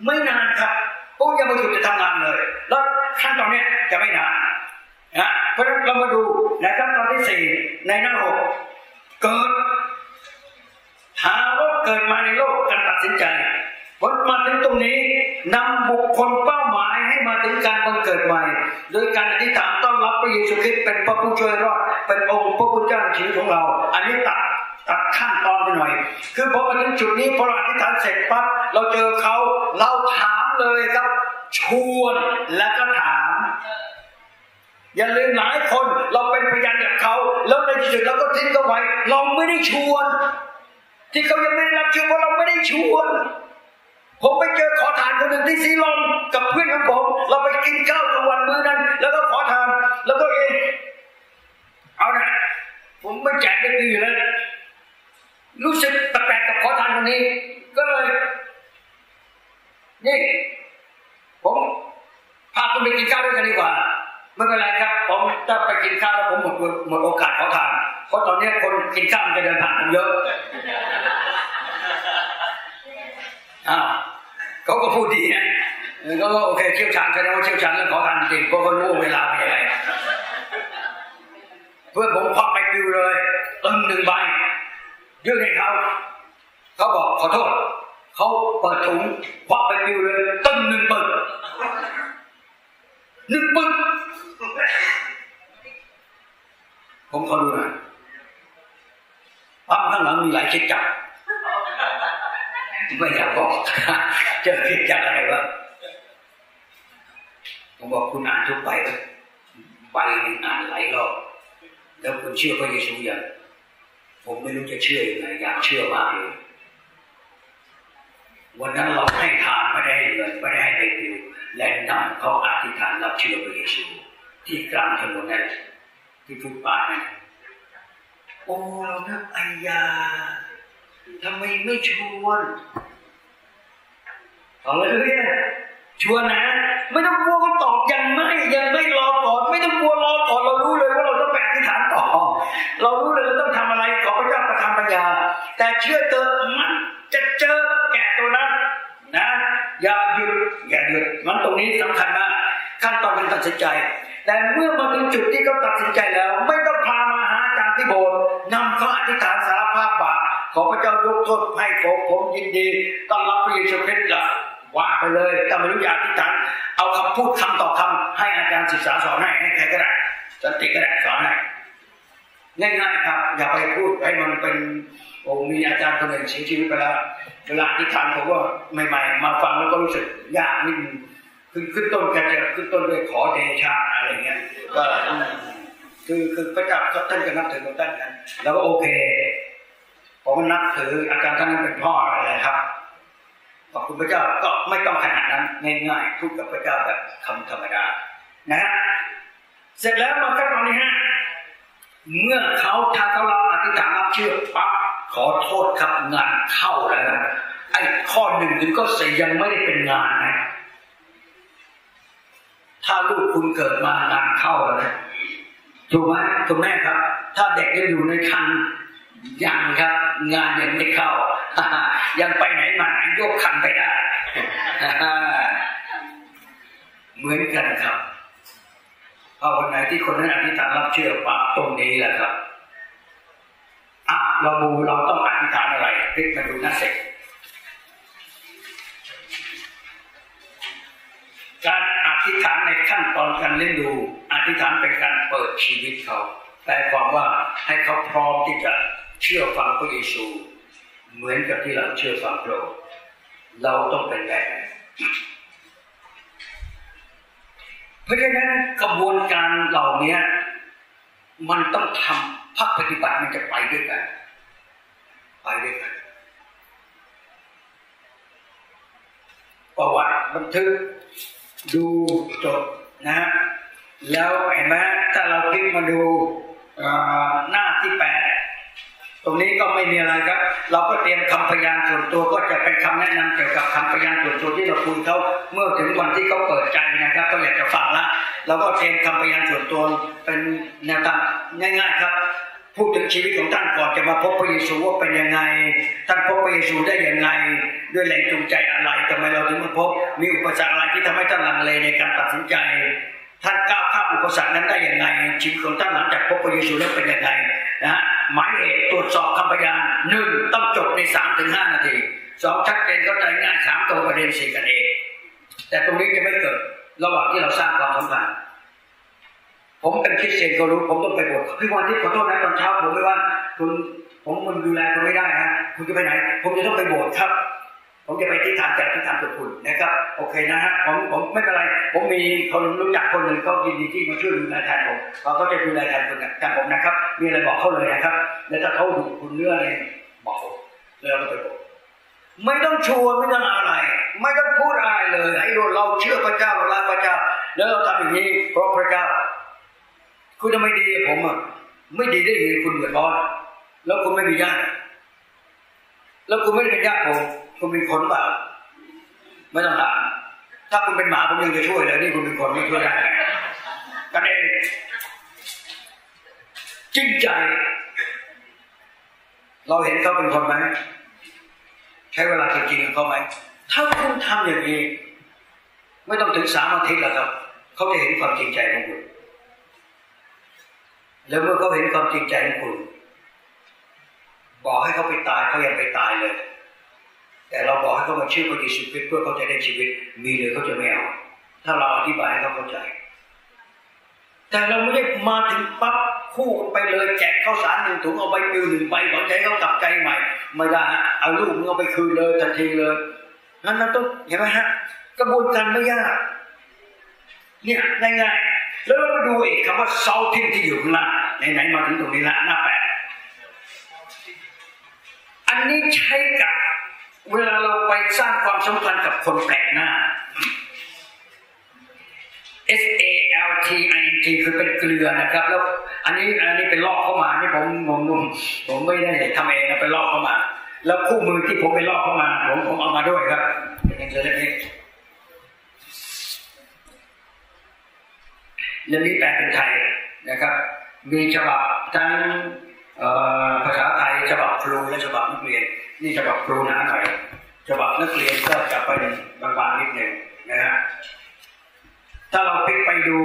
ไม่นานครับพวกยังไม่หยุดจะทำงานเลย แล้วขั้นตอนนี้จะไม่นานนะเพราะฉะนั้นเรามาดูในขั้นตอนที่สี่ในหน้าหกเกิดหาว่าเกิดมาในโลกการตัดสินใจ พอมาถึงตรงนี้นำบุคคลเป้าหมายให้มาถึงการบังเกิดใหม่ โดยการอธิษฐานต้อนรับพระเยซูคริสต์เป็นพระผู้ช่วยรอด เป็นองค์พระผู้เจ้าชีวิตของเรา อันนี้ตัดตัดขั้นตอนไปหน่อย คือพอมาถึงจุดนี้พอเราอธิษฐานเสร็จปั๊บเราเจอเขาเราถามเลยครับชวนแล้วก็ถาม อย่าลืมหลายคนเราเป็นพยานกับเขา แล้วในที่สุดเราก็ทิ้งเขาไว้เราไม่ได้ชวน ที่เขายังไม่ได้รับเชื่อว่าเราไม่ได้ชวน ผมไปเจอขอทานคนหนึ่งที่ซีลอนกับเพื่อนของผม เราไปกินข้าวกลางวันมื้อนั้น แล้วก็ขอทาน แล้วก็เองเอานะผมไม่แจกได้ดีเลยรู้สึกแปลกกับขอทานคนนี้ ก็เลย นี่ผมพาคุณไปกินข้าวด้วยกันดีกว่าไม่เป็นไรครับ ผมถ้าไปกินข้าวแล้วผมหมดหมดโอกาสขอทาน เพราะตอนนี้คนกินข้าวมันจะเดินผ่านผมเยอะอ้าว เขาก็พูดดีนะเขาก็โอเคเชี่ยวชาญแสดงว่าเชี่ยวชาญเรื่องขอทานจริงเพราะเขารู้เวลาเป็นยังไงเพื่อนผมควักไปปิวเลยตึงหนึ่งใบยื่นให้เขาเขาบอกขอโทษเขาเปิดถุงควักไปปิวเลยตึงหนึ่งปึกหนึ่งปึกผมขอดูหน่อยปั๊มข้างหลังมีหลายเช็ดจับ ไม่อยากบอกจะคิดจากอะไรวะผมบอกคุณอ่านทุกใบใบหนึ่งอ่านหลายรอบแล้วคุณเชื่อพระเยซูยังผมไม่รู้จะเชื่อยังไงอยากเชื่อมากเลยวันนั้นเราให้ทานไม่ได้ให้เงินไม่ได้ให้ไปดิวและนำเขาอธิษฐานรับเชื่อพระเยซูที่กลางถนนนั่นที่ฟุตบาทนั่นโอ้เรานักอยา ทำไมไม่ชวนเอาเลยชวนนะ ไม่ต้องกลัวเขาตอบยังไม่ยังไม่รอก่อนไม่ต้องกลัวรอก่อนเรารู้เลยว่าเราต้องแบ่งที่ฐานต่อ เรารู้เลยเราต้องทำอะไรขอพระเจ้าประทานปัญญา แต่เชื่อเติมมันจะเจอแกะตัวนั้นนะอย่าหยุดอย่าหยุดมันตรงนี้สำคัญมากขั้นตอนการตัดสินใจ แต่เมื่อมาถึงจุดที่เขาตัดสินใจแล้ว ไม่ต้องพามาหาอาจารย์ที่โบสถ์นำเขาอธิษฐาน ขอพระเจ้ายกโทษให้ผมผมยินดีต้อนรับพระเยซูคริสต์ละว่าไปเลยถ้าไม่รู้อยากอธิษฐานเอาคำพูดคำต่อคำให้อาจารย์ศึกษาสอนให้ให้ใครก็ได้สันติก็ได้สอนให้ง่ายๆครับ อย่าไปพูดให้มันเป็นโอ้มีอาจารย์คนหนึ่งเสียชีวิตไปแล้วเวลาอธิษฐานผมก็ใหม่ ๆ มาฟังแล้วก็รู้สึกยากนิดขึ้นขึ้นต้นแกจะขึ้นต้นด้วยขอเดชะอะไรเงี้ยก็คือคือพระเจ้าท่านก็นับถือของท่านกันแล้วก็โอเค ผมนับถืออาจารย์ท่านนั้นเป็นพ่ออะไรครับขอบคุณพระเจ้าก็ไม่ต้องขนาดนั้นง่ายๆพูดกับพระเจ้าแบบคำธรรมดา นะเสร็จแล้วมาขั้นตอนนี้ฮะเมื่อเขาถ้าเขารับอธิษฐานรับเชื่อปั๊บขอโทษครับงานเข้าแล้วนะไอ้ข้อหนึ่งถึงก็สี่ยังไม่ได้เป็นงานนะ ถ้าลูกคุณเกิดมางานเข้าแล้วถูกไหมถูกแม่ครับ ถ้าเด็กยังอยู่ในคัน ยังครับงานยังไม่เข้า ยังไปไหนมาไหนยกคันไปได้ เหมือนกันครับพอวันไหนที่คนนั้นอธิษฐานรับเชื่อปั๊บตรงนี้แหละครับอะเราดูเราต้องอธิษฐานอะไรพลิกมาดูนักเสกการอธิษฐานในขั้นตอนการเล่นดูอธิษฐานเป็นการเปิดชีวิตเขาแต่ความว่าให้เขาพร้อมที่จะ เชื่อฟังพระเยซู เหมือนกับที่เราเชื่อฟังพระองค์เราต้องเป็นแบบเพราะฉะนั้นกระบวนการเหล่านี้มันต้องทำพักปฏิบัติมันจะไปด้วยกัน ไปด้วยกันประวัติบันทึกดูจบนะ แล้วเห็นไหมถ้าเราคลิกมาดูหน้าที่แปด ตรงนี้ก็ไม่มีอะไรครับ เราก็เตรียมคำพยานส่วนตัวก็จะเป็นคำแนะนำเกี่ยวกับคำพยานส่วนตัวที่เราคุยเขาเมื่อถึงวันที่เขาเปิดใจนะครับ ก็อยากจะฟังละเราก็เตรียมคำพยานส่วนตัวเป็นแนวทางง่าย ๆครับพูดถึงชีวิตของท่านก่อนจะมาพบพระเยซูว่าเป็นยังไง ท่านพบพระเยซูได้ยังไง ด้วยแรงจูงใจอะไรทำไมเราถึงมาพบ มีอุปสรรคอะไรที่ทำให้ท่านลังเลในการตัดสินใจ ท่านก้าวข้ามอุปสรรคนั้นได้อยังไงชีวิตของท่านหลังจากพบพระเยซูแล้วเป็นอยังไงนะหมายเหตุตรวจสอบคำพยานหนึ่งต้องจบในสามถึงห้านาทีสองชัดเจนเข้าใจง่ายสามตัวประเด็นสี่กันเองแต่ตรงนี้จะไม่เกิดระหว่างที่เราสร้างความสัมพันธ์ผมเป็นคริสเตียนก็รู้ผมต้องไปบวชพี่วันที่ขอโทษนะตอนเช้าผมไม่ว่าคุณผมมันดูแลคุณไม่ได้นะคุณจะไปไหน ผมจะต้องไปบวชครับ ผมจะไปที่ฐานแต่ที่ฐานตัวคุณนะครับ โอเคนะฮะผมผมไม่เป็นไร ผมมีคนรู้จักคนหนึ่งก็ยินดีที่มาช่วยดูแลแทนผมเขาก็จะดูแลแทนคุณกันผมนะครับ มีอะไรบอกเขาเลยนะครับ แล้วถ้าเขาดูคุณเรื่องอะไรบอกผมแล้วก็ไปบอกไม่ต้องชวนไม่ต้องอะไร ไม่ต้องพูดอะไรเลยให้เราเชื่อพระเจ้าเรารักพระเจ้า แล้วเราทำอย่างนี้เพราะพระเจ้า คุณจะไม่ดีผมอะไม่ดีได้ยังไงคุณเดือดร้อนแล้วคุณไม่มีญาติแล้วคุณไม่ได้เป็นญาติผม คุณเป็นคนเปล่าไม่ต้องถามถ้าคุณเป็นหมาผมยังจะช่วยเลยนี่คุณเป็นคนไม่ช่วยได้กันเองจริงใจ เราเห็นเขาเป็นคนไหมใช้เวลาจริงๆกับเขาไหมถ้าคุณทำอย่างนี้ ไม่ต้องถึงสามอาทิตย์แล้วครับเขาจะเห็นความจริงใจของคุณแล้วเมื่อเขาเห็นความจริงใจของคุณ บอกให้เขาไปตายเขายังไปตายเลย แต่เราบอกให้เขามาเชื่อพระเยซูคริสต์เพื่อเขาจะได้ชีวิต มีเลยเขาจะไม่เอาถ้าเราอธิบายให้เขาเข้าใจ แต่เราไม่ได้มาถึงปั๊บคู่ไปเลยแจกข้าวสารหนึ่งถุงเอาใบปลิวหนึ่งใบหวังใจเขากลับใจใหม่ไม่ได้เอาลูกมึงเอาไปคืนเลยทันทีเลยนั่นเราต้องเห็นไหมฮะกระบวนการไม่ยาก เนี่ยง่ายๆแล้วเราไปดูอีกคำว่าเซาทิ้งที่อยู่ข้างหน้าไหนๆมาถึงตรงนี้ละหน้าแปดอันนี้ใช้กับ เวลาเราไปสร้างความสัมพันธ์กับคนแปลกหน้า S A L T I N G คือเป็นเกลือนะครับ แล้วอันนี้อันนี้เป็นลอกเข้ามานี่ผมผมผมไม่ได้ทำเองนะไปลอกเข้ามา แล้วคู่มือที่ผมไปลอกเข้ามาผมผมเอามาด้วยครับเป็นเกลือเล็กเรื่องนี้แปลเป็นไทยนะครับ มีฉบับทั้ง ภาษาไทยฉบับครูและฉบับนักเรียน นี่ฉบับครูหนาหน่อยฉบับนักเรียนก็จะเป็นบางๆนิดหนึ่งนะฮะถ้าเราพลิกไปดู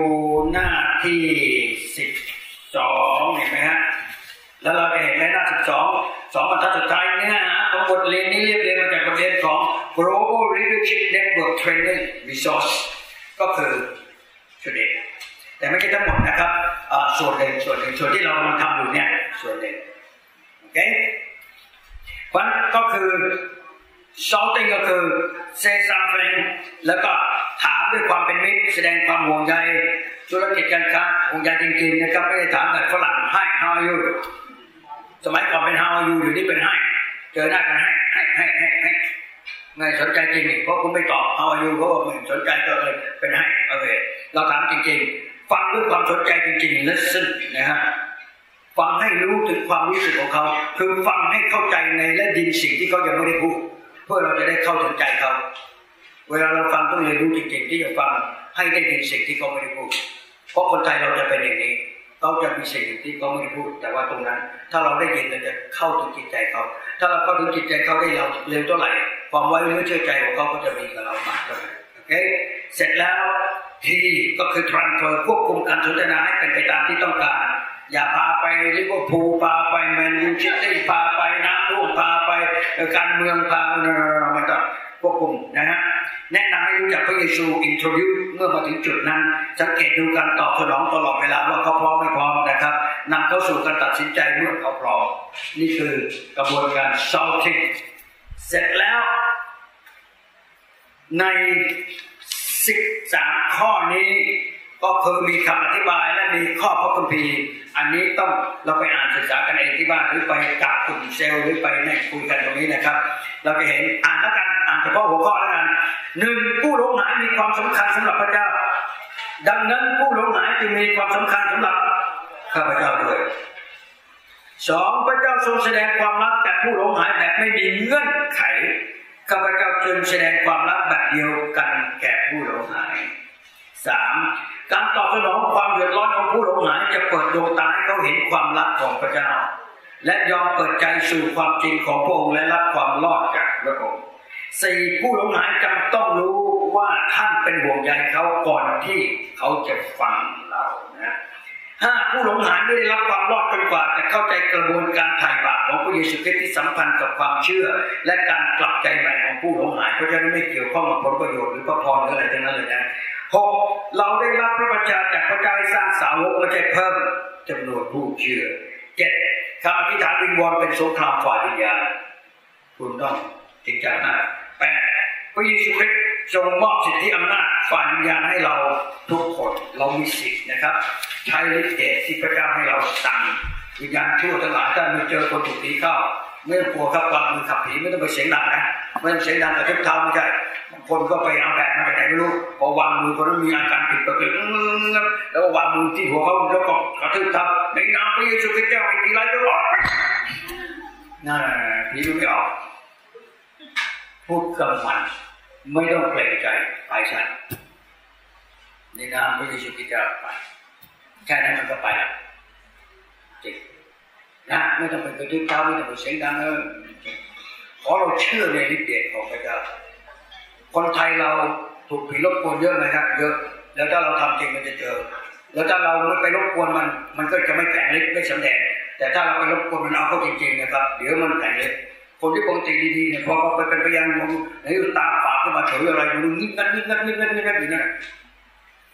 หน้าที่สิบสองเห็นไหมฮะแล้วเราเห็นไหมหน้าสิบสองสองบรรทัดสุดท้ายเนื้อหาของบทเรียนนี้เรียบเรียงมาจากบทเรียนของ Global Leadership Network Training Resource ก็คือชุดเอกแต่ไม่ใช่ทั้งหมดนะครับ ส่วนหนึ่งส่วนหนึ่งส่วนที่เรากำลังทำอยู่เนี่ยส่วนหนึ่งโอเคเพราะก็คือ shouting ก็คือ say something แล้วก็ถามด้วยความเป็นมิตรแสดงความห่วงใยธุรกิจการค้าห่วงใยจริงๆนะครับไม่ได้ถามแบบฝรั่งให้ how are you สมัยก่อนเป็น how are you อยู่นี่เป็นให้เจอหน้ากันให้ให้ให้ให้ให้ไม่สนใจจริงเพราะคุณไม่ตอบ how are you เพราะว่าไม่สนใจก็เลยเป็นให้เออเราถามจริงๆ ฟังด้วยความสนใจจริงๆ listen นะฮะฟังให้รู้ถึงความรู้สึกของเขา คือฟังให้เข้าใจในและดินสิ่งที่เขายังไม่ได้พูด เพื่อเราจะได้เข้าถึงใจเขา เวลาเราฟังต้องเรียนรู้จริงๆที่จะฟังให้ได้ยินสิ่งที่เขาไม่ได้พูด เพราะคนไทยเราจะเป็นอย่างนี้เขาจะมีสิ่งที่เขาไม่ได้พูด แต่ว่าตรงนั้น ถ้าเราได้ยินเราจะเข้าถึงจิตใจเขา ถ้าเราเข้าถึงจิตใจเขาได้เราเร็วเท่าไหร่ความไว้เนื้อเชื่อใจของเขาก็จะมีกับเรามากเท่าไหร่โอเคเสร็จแล้ว ทีก็คือ transfer ควบคุมการสนทนาให้เป็นไปตามที่ต้องการ อย่าพาไปลิเวอร์พูลพาไปแมนยูซิตี้พาไปน้ำท่วมพาไปการเมืองพาไม่ต้องควบคุมนะฮะแนะนำให้รู้จักพระเยซู introduce เมื่อมาถึงจุดนั้น สังเกตดูการตอบสนองตลอดเวลาว่าเขาพร้อมไม่พร้อมนะครับนำเข้าสู่การตัดสินใจเมื่อเขาพร้อมนี่คือกระบวนการ salting เสร็จแล้วใน สิบสามข้อนี้ก็คือมีคำอธิบายและมีข้อพระคัมภีร์อันนี้ต้องเราไปอ่านศึกษากันเองที่บ้านหรือไปกับกลุ่มเซลล์หรือไปในคุยกันตรงนี้นะครับ เราจะเห็นอ่านแล้วกันอ่านเฉพาะหัวข้อแล้วกันหนึ่งผู้หลงหายมีความสำคัญสำหรับพระเจ้า ดังนั้นผู้หลงหายจึงมีความสำคัญสำหรับข้าพเจ้าด้วยสองพระเจ้าทรงแสดงความรักแต่ผู้หลงหายแบบไม่มีเงื่อนไข ข้าพเจ้าจึงแสดงความรักแบบเดียวกันแก่ผู้หลงหายสามการตอบสนองความเดือดร้อนของผู้หลงหายจะเปิดดวงตาให้เขาเห็นความรักของพระเจ้า และยอมเปิดใจสู่ความจริงของพระองค์และรับความรอดจากพระองค์สี่ผู้หลงหายจำต้องรู้ว่าท่านเป็นห่วงใยเขาก่อนที่เขาจะฟังเรานะ ห้าผู้หลงหายไม่ได้รับความรอดจนกว่าจะเข้าใจกระบวนการไถ่บาปของพระเยซูคริสต์ที่สัมพันธ์กับความเชื่อ และการกลับใจใหม่ของผู้หลงหาย เพราะฉะนั้นไม่เกี่ยวข้องกับผลประโยชน์หรือพระพรหรืออะไรทั้งนั้นเลยนะหกเราได้รับพระบัญชาจากพระเจ้าให้สร้างสาวกไม่ใช่เพิ่มจำนวนผู้เชื่อเจ็ดคำอธิษฐานวิงวอนเป็นสงครามฝ่ายวิญญาณคุณต้องจริงจังมากแปด พระเยซูคริสต์ทรงมอบสิทธิอำนาจฝ่ายวิญญาณให้เราทุกคนเรามีสิทธินะครับ ใช้ฤทธิ์เดชที่พระเจ้าให้เราสั่งวิญญาณชั่วทั้งหลายถ้ามาเจอคนถูกผีเข้าไม่ต้องกลัวครับวางมือขับผีไม่ต้องไปเสียงดังนะไม่ต้องเสียงดังกระทุบเท้าไม่ใช่คนก็ไปเอาแบบมาจากไหนไม่รู้พอวางมือคนนั้นมีอาการผิดปกติแล้ววางมือที่หัวเขาแล้วก็กระทุบเท้าในนามพระเยซูคริสต์เจ้าไอ้ทีไรจะออกนั่นผีดูไม่ออกพูดกับมัน ไม่ต้องเกรงใจไปฉันในนามพระเยซูคริสต์เจ้าไปแค่นั้นมันก็ไปจริงนะไม่ต้องไปกระทุบเท้าไม่ต้องไปเสียงดังเออขอเราเชื่อในฤทธิ์เดชของพระเจ้าคนไทยเราถูกผีรบกวนเยอะไหมครับ เยอะแล้วถ้าเราทำจริงมันจะเจอ แล้วถ้าเราไม่ไปรบกวนมัน มันก็จะไม่แข็งฤทธิ์ไม่สำแดงแต่ถ้าเราไปรบกวนมันเอาเข้าจริงๆนะครับ เดี๋ยวมันแข็งฤทธิ์ คนที่ปกติดีๆเนี่ยพอเขาไปเป็นพยานมองไหนตาฝาดขึ้นมาเฉยอะไรมันงิบงันงิบงันงิบงันงิบงันอย่งนั้น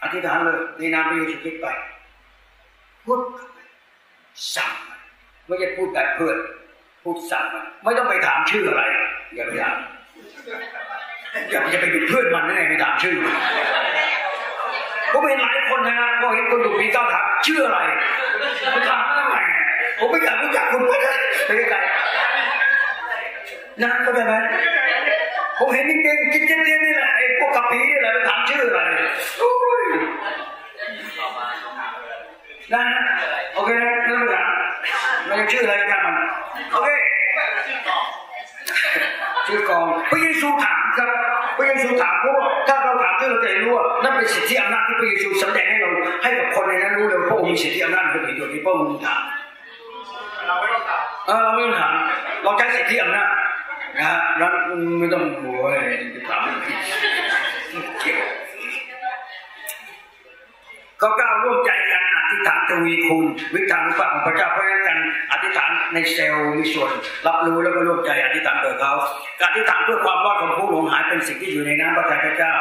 อธิษฐานเลยในนามพระเยซูคริสต์ไปพูดสั่งไม่ใช่พูดแบบเพื่อนพูดสั่งมันไม่ต้องไปถามชื่ออะไร อย่าไปถามอย่าจะไปดูเพื่อนมันนั่นไงไปถามชื่อผมเห็นหลายคนนะพอเห็นคนดูปีเก้าถามชื่ออะไรไปถามทำไมผมไม่อยากรู้จักคุณก็ได้ไปไกล นะเข้าใจไหมผมเห็นจริงๆจริงๆนี่แหละไอ้พวกกะปีนี่แหละไปถามชื่ออะไรนะโอเคนะไม่ต้องถามมันชื่ออะไรกันมันโอเคชื่อกองพระเยซูถามครับพระเยซูถามเพราะว่าถ้าเราถามที่เราจะรู้ว่านั่นเป็นสิทธิอำนาจที่พระเยซูแสดงให้เราให้กับคนในนั้นรู้เลยพระองค์มีสิทธิอำนาจในตัวที่พระองค์ถามเราไม่ต้องถามเออเราไม่ต้องถามเราใช้สิทธิอำนาจ นะรัฐไม่ต้องโวยจะถามเกี่ยวก็ก้าวร่วมใจกันอ ธิษฐานทวีคูณวิจารณ์พระของพระเจ้าเพราะฉะนั้นอธิษฐานในเซลล์มีส่วน รับรู้แล้วก็ร่วมใจอธิษฐานโดยเขาการอธิษฐานเพื่อความรอดของผู้หลงหายเป็นสิ่งที่อยู่ในน้ำพระทัยพระเจ้า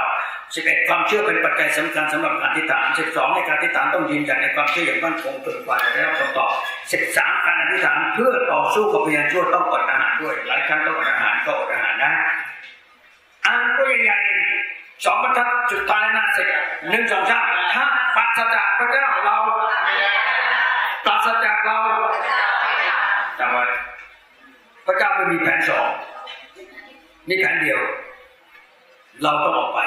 สิบเอ็ดความเชื่อเป็นปัจจัยสำคัญสำหรับการอธิษฐานสิบสองในการอธิษฐานต้องยืนยันในความเชื่ออย่างมั่นคงจนกว่าจะได้รับคำตอบสิบสามการอธิษฐานเพื่อต่อสู้กับพยานชั่วต้องอดอาหารด้วย หลายครั้งต้องอดอาหารก็อดอาหารนะอ่านตัวใหญ่ สองบรรทัดสุดท้ายหน้าสิบหนึ่งสองสามถ้าปราศจากพระเจ้าเราปราศจากเราจำไว้พระเจ้าไม่มีแผนสองนี่แผนเดียว เราต้องออกไป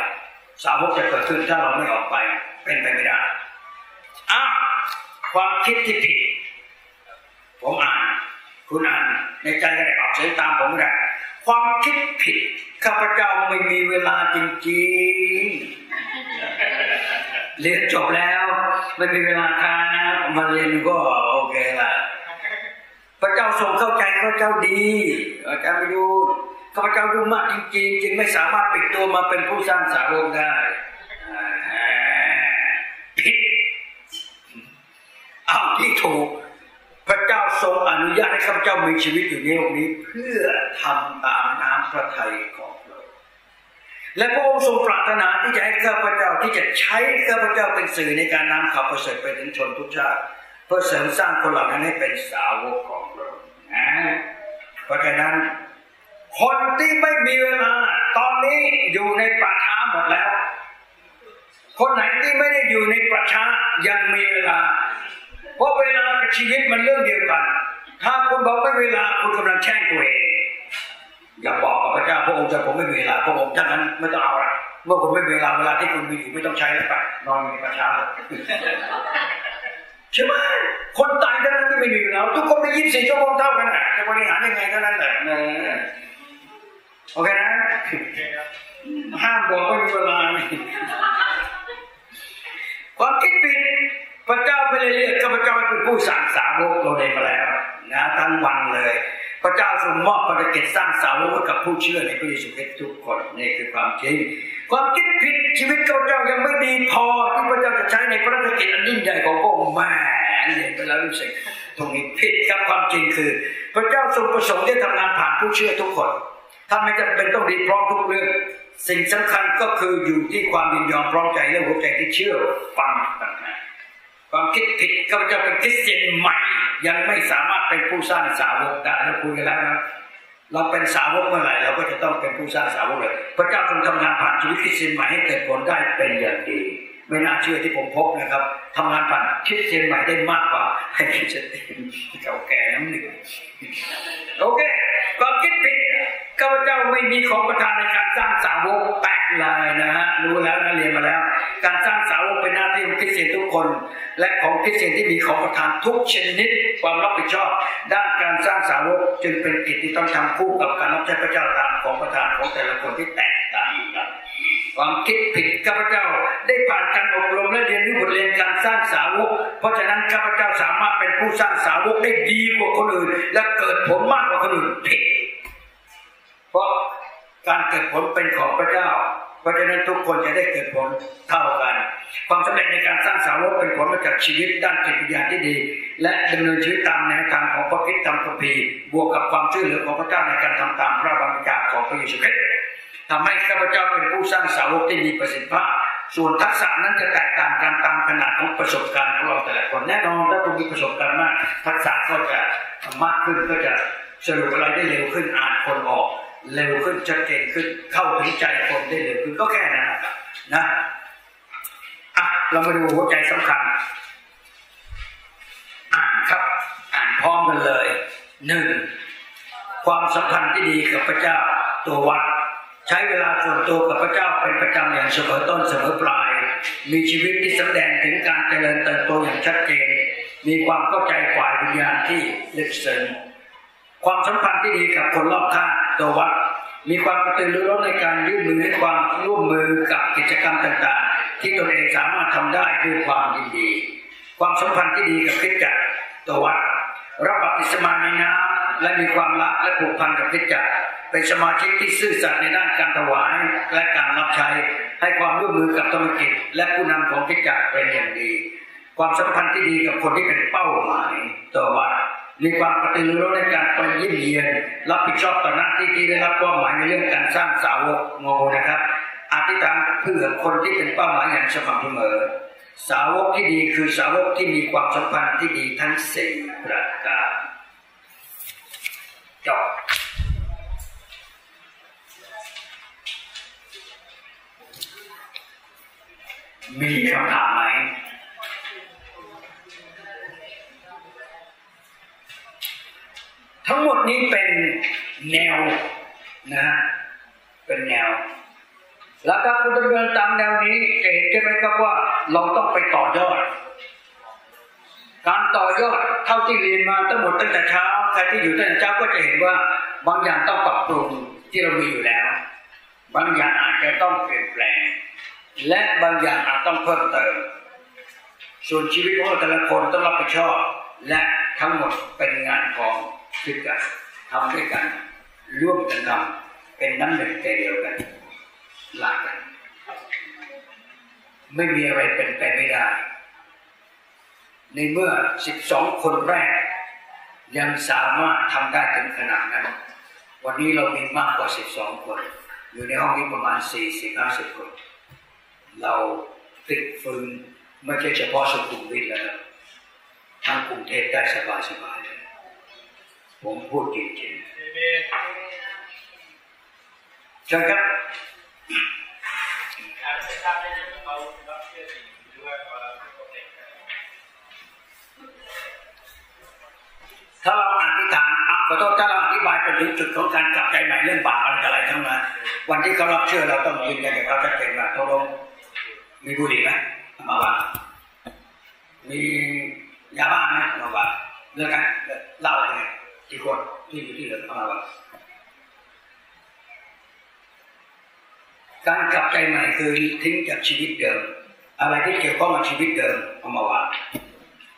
สาวกจะเกิดขึ้นถ้าเราไม่ออกไป เป็นไปไม่ได้อะความคิดที่ผิด ผมอ่าน คุณอ่านในใจก็ได้ออกเสียงตามผมก็ได้ ความคิดผิดข้าพเจ้าไม่มีเวลาจริงๆเรียนจบแล้วไม่มีเวลาครับมาเรียนก็โอเคละพระเจ้าทรงเข้าใจพระเจ้าดีอาจารย์ไปดูข้าพเจ้าดูมากจริงๆ จึงไม่สามารถปิดตัวมาเป็นผู้สร้างสาวกได้ผิดเอาที่ถูกพระเจ้าทรงอนุญาตให้ข้าพเจ้ามีชีวิตอยู่ในโลกนี้ เพื่อทำตาม พระทัยของพระองค์และพระองค์ทรงปรารถนาที่จะให้ข้าพเจ้าที่จะใช้ข้าพเจ้าเป็นสื่อในการนำข่าวประเสริฐไปถึงชนทุกชาติเพื่อเสริมสร้างคนเหล่านั้นให้เป็นสาวกของพระองค์นะเพราะฉะนั้น คนที่ไม่มีเวลาตอนนี้อยู่ในป่าช้าหมดแล้ว คนไหนที่ไม่ได้อยู่ในประชายังมีเวลา เพราะเวลากับชีวิตมันเรื่องเดียวกัน ถ้าคุณบอกไม่เวลาคุณกำลังแช่งตัวเอง อย่าบอกกับพระเจ้าพระองค์จะผมไม่มีเวลาพระองค์ถ้านั้นไม่ต้องเอาละเมื่อคุณไม่มีเวลาเวลาที่คุณมีอยู่ไม่ต้องใช้แล้วไปนอนในประชาใช่ไหมคนตายเท่านั้นที่ไม่มีเวลาทุกคนมียี่สิบสี่ชั่วโมงเท่ากันนะจะบริหารยังไงเท่านั้นแหละโอเคนะห้ามบอกไม่มีเวลาความคิดผิดพระเจ้าไม่ได้เรียกข้าพเจ้าเป็นผู้สั่งสาวกเราได้มาแล้ว นะทั้งวันเลย พระเจ้าทรงมอบภารกิจสร้างสาวกกับผู้เชื่อในพระเยซูคริสต์ทุกคนนี่คือความจริงความคิดผิดชีวิตข้าเจ้ายังไม่ดีพอที่พระเจ้าจะใช้ในภารกิจอันยิ่งใหญ่ของพระองค์แม่เรียนไปแล้วรู้สึกตรงนี้ผิดครับความจริงคือ พระเจ้าทรงประสงค์ที่ทำงานผ่านผู้เชื่อทุกคนถ้าไม่จำเป็นต้องดีพร้อมทุกเรื่อง สิ่งสำคัญก็คืออยู่ที่ความยินยอมพร้อมใจและหัวใจที่เชื่อฟังต่างหาก ความคิดผิดเขาจะเป็นคริสเตียนใหม่ ยังไม่สามารถเป็นผู้สร้างสาวกได้เราคุยกันแล้วนะเราเป็นสาวกเมื่อไหร่เราก็จะต้องเป็นผู้สร้างสาวกเลยพระเจ้าทรงทำงานผ่านชีวิตคริสเตียนใหม่ให้เกิดผลได้เป็นอย่างดี ไม่น่าเชื่อที่ผมพบนะครับทำงานผ่านคริสเตียนใหม่ได้มากกว่าให้คริสเตียนเก่าแก่น้ำหนึ่งโอเคความคิดผิดข้าพเจ้าไม่มีของประทานในการสร้างสาวกแปะเลยนะฮะรู้แล้วนะเรียนมาแล้ว การสร้างสาวกเป็นหน้าที่ของคริสเตียนทุกคน และของคริสเตียนที่มีของประทานทุกชนิดความรับผิดชอบ ด้านการสร้างสาวกจึงเป็นกิจที่ต้องทำคู่กับการรับใช้พระเจ้าตามของประทานของแต่ละคนที่แตก ความคิดผิดข้าพเจ้า ได้ผ่านการอบรมและเรียนรู้บทเรียนการสร้างสาวก เพราะฉะนั้นข้าพเจ้าสามารถเป็นผู้สร้างสาวกได้ดีกว่าคนอื่น และเกิดผลมากกว่าคนอื่นผิดเพราะการเกิดผลเป็นของพระเจ้า เพราะฉะนั้นทุกคนจะได้เกิดผลเท่ากัน ความสำเร็จในการสร้างสาวกเป็นผลมาจากชีวิตด้านจิตวิญญาณที่ดี และดำเนินชีวิตตามแนวทางของพระคิดตามคัมภีร์บวกกับความช่วยเหลือของพระเจ้าในการทำตามพระบัญชาของพระเยซูคริสต์ ทำให้ข้าพเจ้าเป็นผู้สร้างสาวกที่มีประสิทธิภาพ ส่วนทักษะนั้นจะแตกต่างกันตามขนาดของประสบการณ์ของเราแต่ละคนแน่นอนถ้าคุณมีประสบการณ์มาก ทักษะก็จะมากขึ้นก็จะสรุปอะไรได้เร็วขึ้นอ่านคนออก เร็วขึ้นชัดเจนขึ้นเข้าถึงใจคนได้เร็วขึ้นก็แค่นั้นนะอะเรามาดูหัวใจสำคัญอ่านครับอ่านพร้อมกันเลยหนึ่งความสัมพันธ์ที่ดีกับพระเจ้าตัววัด ใช้เวลาส่วนตัวกับพระเจ้าเป็นประจำอย่างเสมอต้นเสมอปลาย มีชีวิตที่สแสดงถึงการเจริญเติบโตอย่างชัดเจน มีความเข้าใจฝ่ายวิญญาณที่ลึกซึ้งความสัมพันธ์ที่ดีกับคนรอบข้างตัววัดมีความกระตือรือร้นในการยื่นมือให้ความร่วมมือกับกิจกรรมต่างๆ ที่ตนเองสามารถทำได้ด้วยความยินดี ความสัมพันธ์ที่ดีกับคิดจักรตัววัดรับบัติสมาในน้ำและมีความรักและผูกพันกับคิดจักร เป็นสมาชิกที่ซื่อสัตย์ในด้านการถวายและการรับใช้ให้ความร่วมมือกับธุรกิจ และผู้นำของคิจักรเป็นอย่างดี ความสัมพันธ์ที่ดีกับคนที่เป็นเป้าหมายตัววัดมีความกระตือรือร้นในการไปเยี่ยมเยียน รับผิดชอบต่อหน้าที่ที่ได้รับความหมายในเรื่องการสร้างสาวกงงนะครับอธิษฐานเพื่อคนที่เป็นเป้าหมายอย่างสม่ำเสมอ สาวกที่ดีคือสาวกที่มีความสัมพันธ์ที่ดีทั้งสี่ประการจบ มีคำถามไหมทั้งหมดนี้เป็นแนวนะฮะเป็นแนว แล้วถ้าคุณดำเนินตามแนวนี้จะเห็นใช่ไหมครับว่าเราต้องไปต่อยอด การต่อยอดเท่าที่เรียนมาทั้งหมดตั้งแต่เช้าใครที่อยู่ตั้งแต่เช้าก็จะเห็นว่าบางอย่างต้องปรับปรุงที่เรามีอยู่แล้ว บางอย่างอาจจะต้องเปลี่ยนแปลง และบางอย่างอาจต้องเพิ่มเติม ส่วนชีวิตของแต่ละคนต้องรับผิดชอบ และทั้งหมดเป็นงานของคิดกันทำด้วยกัน ร่วมกันทำเป็นน้ำหนึ่งใจเดียวกันหลักกัน ไม่มีอะไรเป็นไปไม่ได้ ในเมื่อสิบสองคนแรก ยังสามารถทำได้ถึงขนาดนั้น วันนี้เรามีมากกว่าสิบสองคน อยู่ในห้องนี้ประมาณสี่สิบห้าสิบคน เราฝึกฝนไม่ใช่เฉพาะสุขุมวิทแล้วทั้งกรุงเทพได้สบายสบายเลยผมพูดจริงจริงจังครับถ้าเราอธิษฐานอะขอโทษถ้าเราอธิบายไปถึงจุดของการกลับใจใหม่เรื่องบาปอะไรทั้งนั้นวันที่เขารับเชื่อเราต้องยืนยันกับเขาจะเเจนว่าขาลง มีบุหรี่ไหมมาว่ามียาบ้าไหมมาว่าเรื่องกันเล่าไปกี่คนที่อยู่ที่เหลือมาว่าการกลับใจใหม่คือทิ้งจากชีวิตเดิม อะไรที่เกี่ยวข้องกับชีวิตเดิมเอามาวาง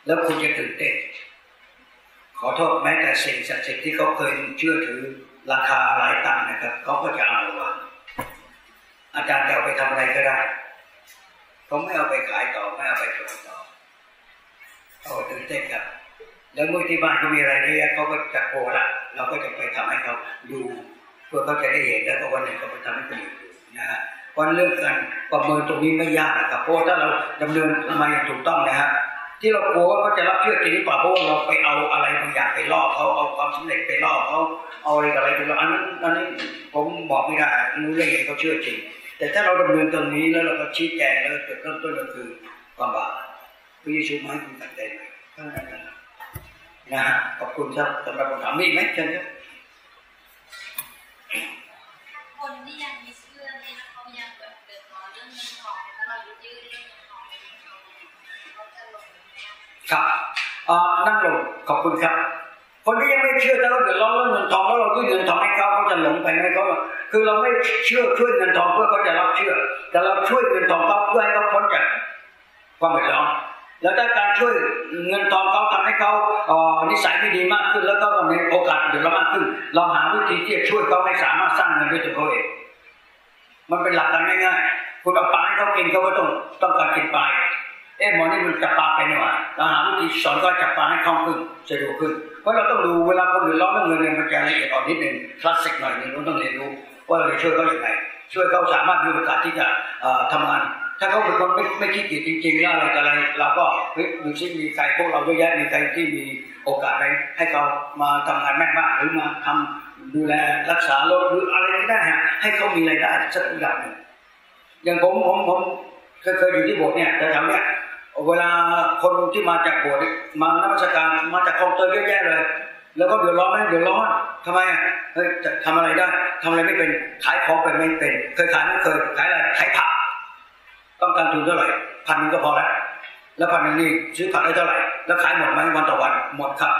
แล้วคุณจะตื่นเต้นขอโทษแม้แต่สิ่งศักดิ์สิทธิ์ที่เขาเคยเชื่อถือราคาหลายตังค์นะครับเขาก็จะเอามาวางอาจารย์จะเอาไปทำอะไรก็ได้ เขาไม่เอาไปขายต่อไม่เอาไปขายต่อเขาตื่นเต้นครับแล้วเมื่อที่บ้านเขามีอะไรเยอะเขาก็จะโกรธละเราก็จะไปทำให้เขาดูเพื่อเขาจะได้เห็นแล้วก็วันหนึ่งเขาไปทำให้คนอื่นนะฮะวันเรื่องการประเมินตรงนี้ไม่ยากนะครับเพราะถ้าเราดำเนินมาอย่างถูกต้องนะฮะที่เรากลัวว่าเขาจะรับเชื่อจริงหรือเปล่าเพราะเราไปเอาอะไรบางอย่างไปล่อเขาเอาความสำเร็จไปล่อเขาเอาอะไรอะไรไปล่ออันนั้นอันนี้ผมบอกไม่ได้รู้ได้ไงเขาเชื่อจริง แต่ถ้าเราดำเนินตรงนี้แล้วเราก็ชี้แจงแล้วจุดเริ่มต้นก็คือความบาปพระเยซูมาให้คุณตัดใจใหม่เท่านั้นนะฮะขอบคุณครับสำหรับคำถามมีไหมเชิญครับคนที่ยังมีเชื่อเนี่ยนะเขายังแบบเดือดร้อนเรื่องเงินทองแล้วเรายืดเรื่องเงินทองเขาจะลงครับนั่งลงขอบคุณครับ คนที่ยังไม่เชื่อแต่เราเดือดร้อนเรื่องเงินทองแล้วเรายื่นเงินทองให้เขาเขาจะหลงไปไหมเขาคือเราไม่เชื่อช่วยเงินทองเพื่อเขาจะรับเชื่อ แต่เราช่วยเงินทองเขาเพื่อให้เขาพ้นจากความเดือดร้อนแล้วถ้าการช่วยเงินทองเขาทำให้เขาเอ่อนิสัยไม่ดีมากขึ้น แล้วก็มีโอกาสเดือดร้อนมากขึ้น เราหาวิธีที่จะช่วยเขาให้สามารถสร้างเงินด้วยตัวเขาเองมันเป็นหลักการง่ายๆคุณเอาปลาให้เขากินเขาก็ต้องต้องการกินปลา เอ๊ะหมอนี่มันจับปลาเป็นยังไงเราหาวิธีสอนก็จับปลาให้คล่องขึ้นสะดวกขึ้น เพราะเราต้องดูเวลาคนเดือดร้อนเรื่องเงินเนี่ยมันจะละเอียดอ่อนนิดนึงคลาสสิกหน่อยนึงเราต้องเรียนรู้ว่าเราจะช่วยเขาอย่างไรช่วยเขาสามารถมีโอกาสที่จะเอ่อทำงาน ถ้าเขาเป็นคนไม่ไม่ขี้เกียจจริงๆแล้วอะไรอะไรเราก็เฮ้ยดูซิมีใครพวกเราเยอะแยะมีใครที่มีโอกาสอะไรให้เขามาทำงานแม่บ้านหรือมาทำดูแลรักษารถหรืออะไรก็ได้ให้เขามีรายได้สักอย่างหนึ่งอย่างผมผมผมเคยเคยอยู่ที่โบสถ์เนี่ยแต่แถวเนี่ย เวลาคนที่มาจากโบสถ์มานมัสการมาจากคลองเตยเยอะแยะเลย แล้วก็เดือดร้อนไหมเดือดร้อนทำไมอะเฮ้ยจะทำอะไรได้ทำอะไรไม่เป็นขายของเป็นไม่เป็นเคยขายไม่เคยขายอะไรขายผักต้องการทุนเท่าไหร่พันนึงก็พอแล้วแล้วพันนึงนี่ซื้อผักได้เท่าไหร่แล้วขายหมดไหมวันต่อวันหมดครับ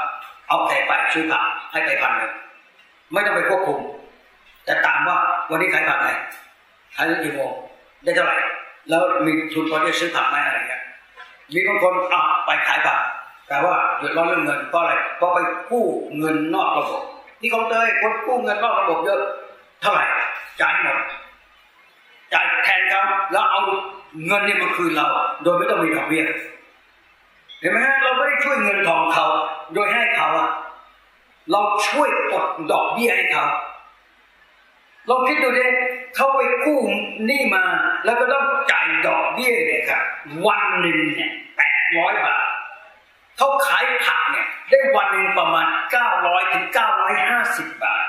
เอาแต่ไปซื้อผักให้ไปพันหนึ่งไม่ต้องไปควบคุม แต่ตามว่าวันนี้ขายผักไหนขายกี่โมงได้เท่าไหร่ แล้วมีทุนพอจะซื้อผักไหมอะไรเงี้ย มีบางคนอะไปขายผักแต่ว่าเดือดร้อนเรื่องเงินเพราะอะไรเพราะไปกู้เงินนอกระบบที่คลองเตยคนกู้เงินนอกระบบเยอะเท่าไหร่จ่ายหมดจ่ายแทนเขาแล้วเอาเงินเนี่ยมาคืนเรา โดยไม่ต้องมีดอกเบี้ยเห็นไหมฮะเราไม่ได้ช่วยเงินทองเขา โดยให้เขาอะเราช่วยกดดอกเบี้ยให้เขา ลองคิดดูดิเขาไปกู้หนี้มา แล้วก็ต้องจ่ายดอกเบี้ยเนี่ยครับวันหนึ่งเนี่ยแปดร้อยบาทเขาขายผักเนี่ยได้วันหนึ่งประมาณเก้าร้อยถึงเก้าร้อยห้าสิบบาท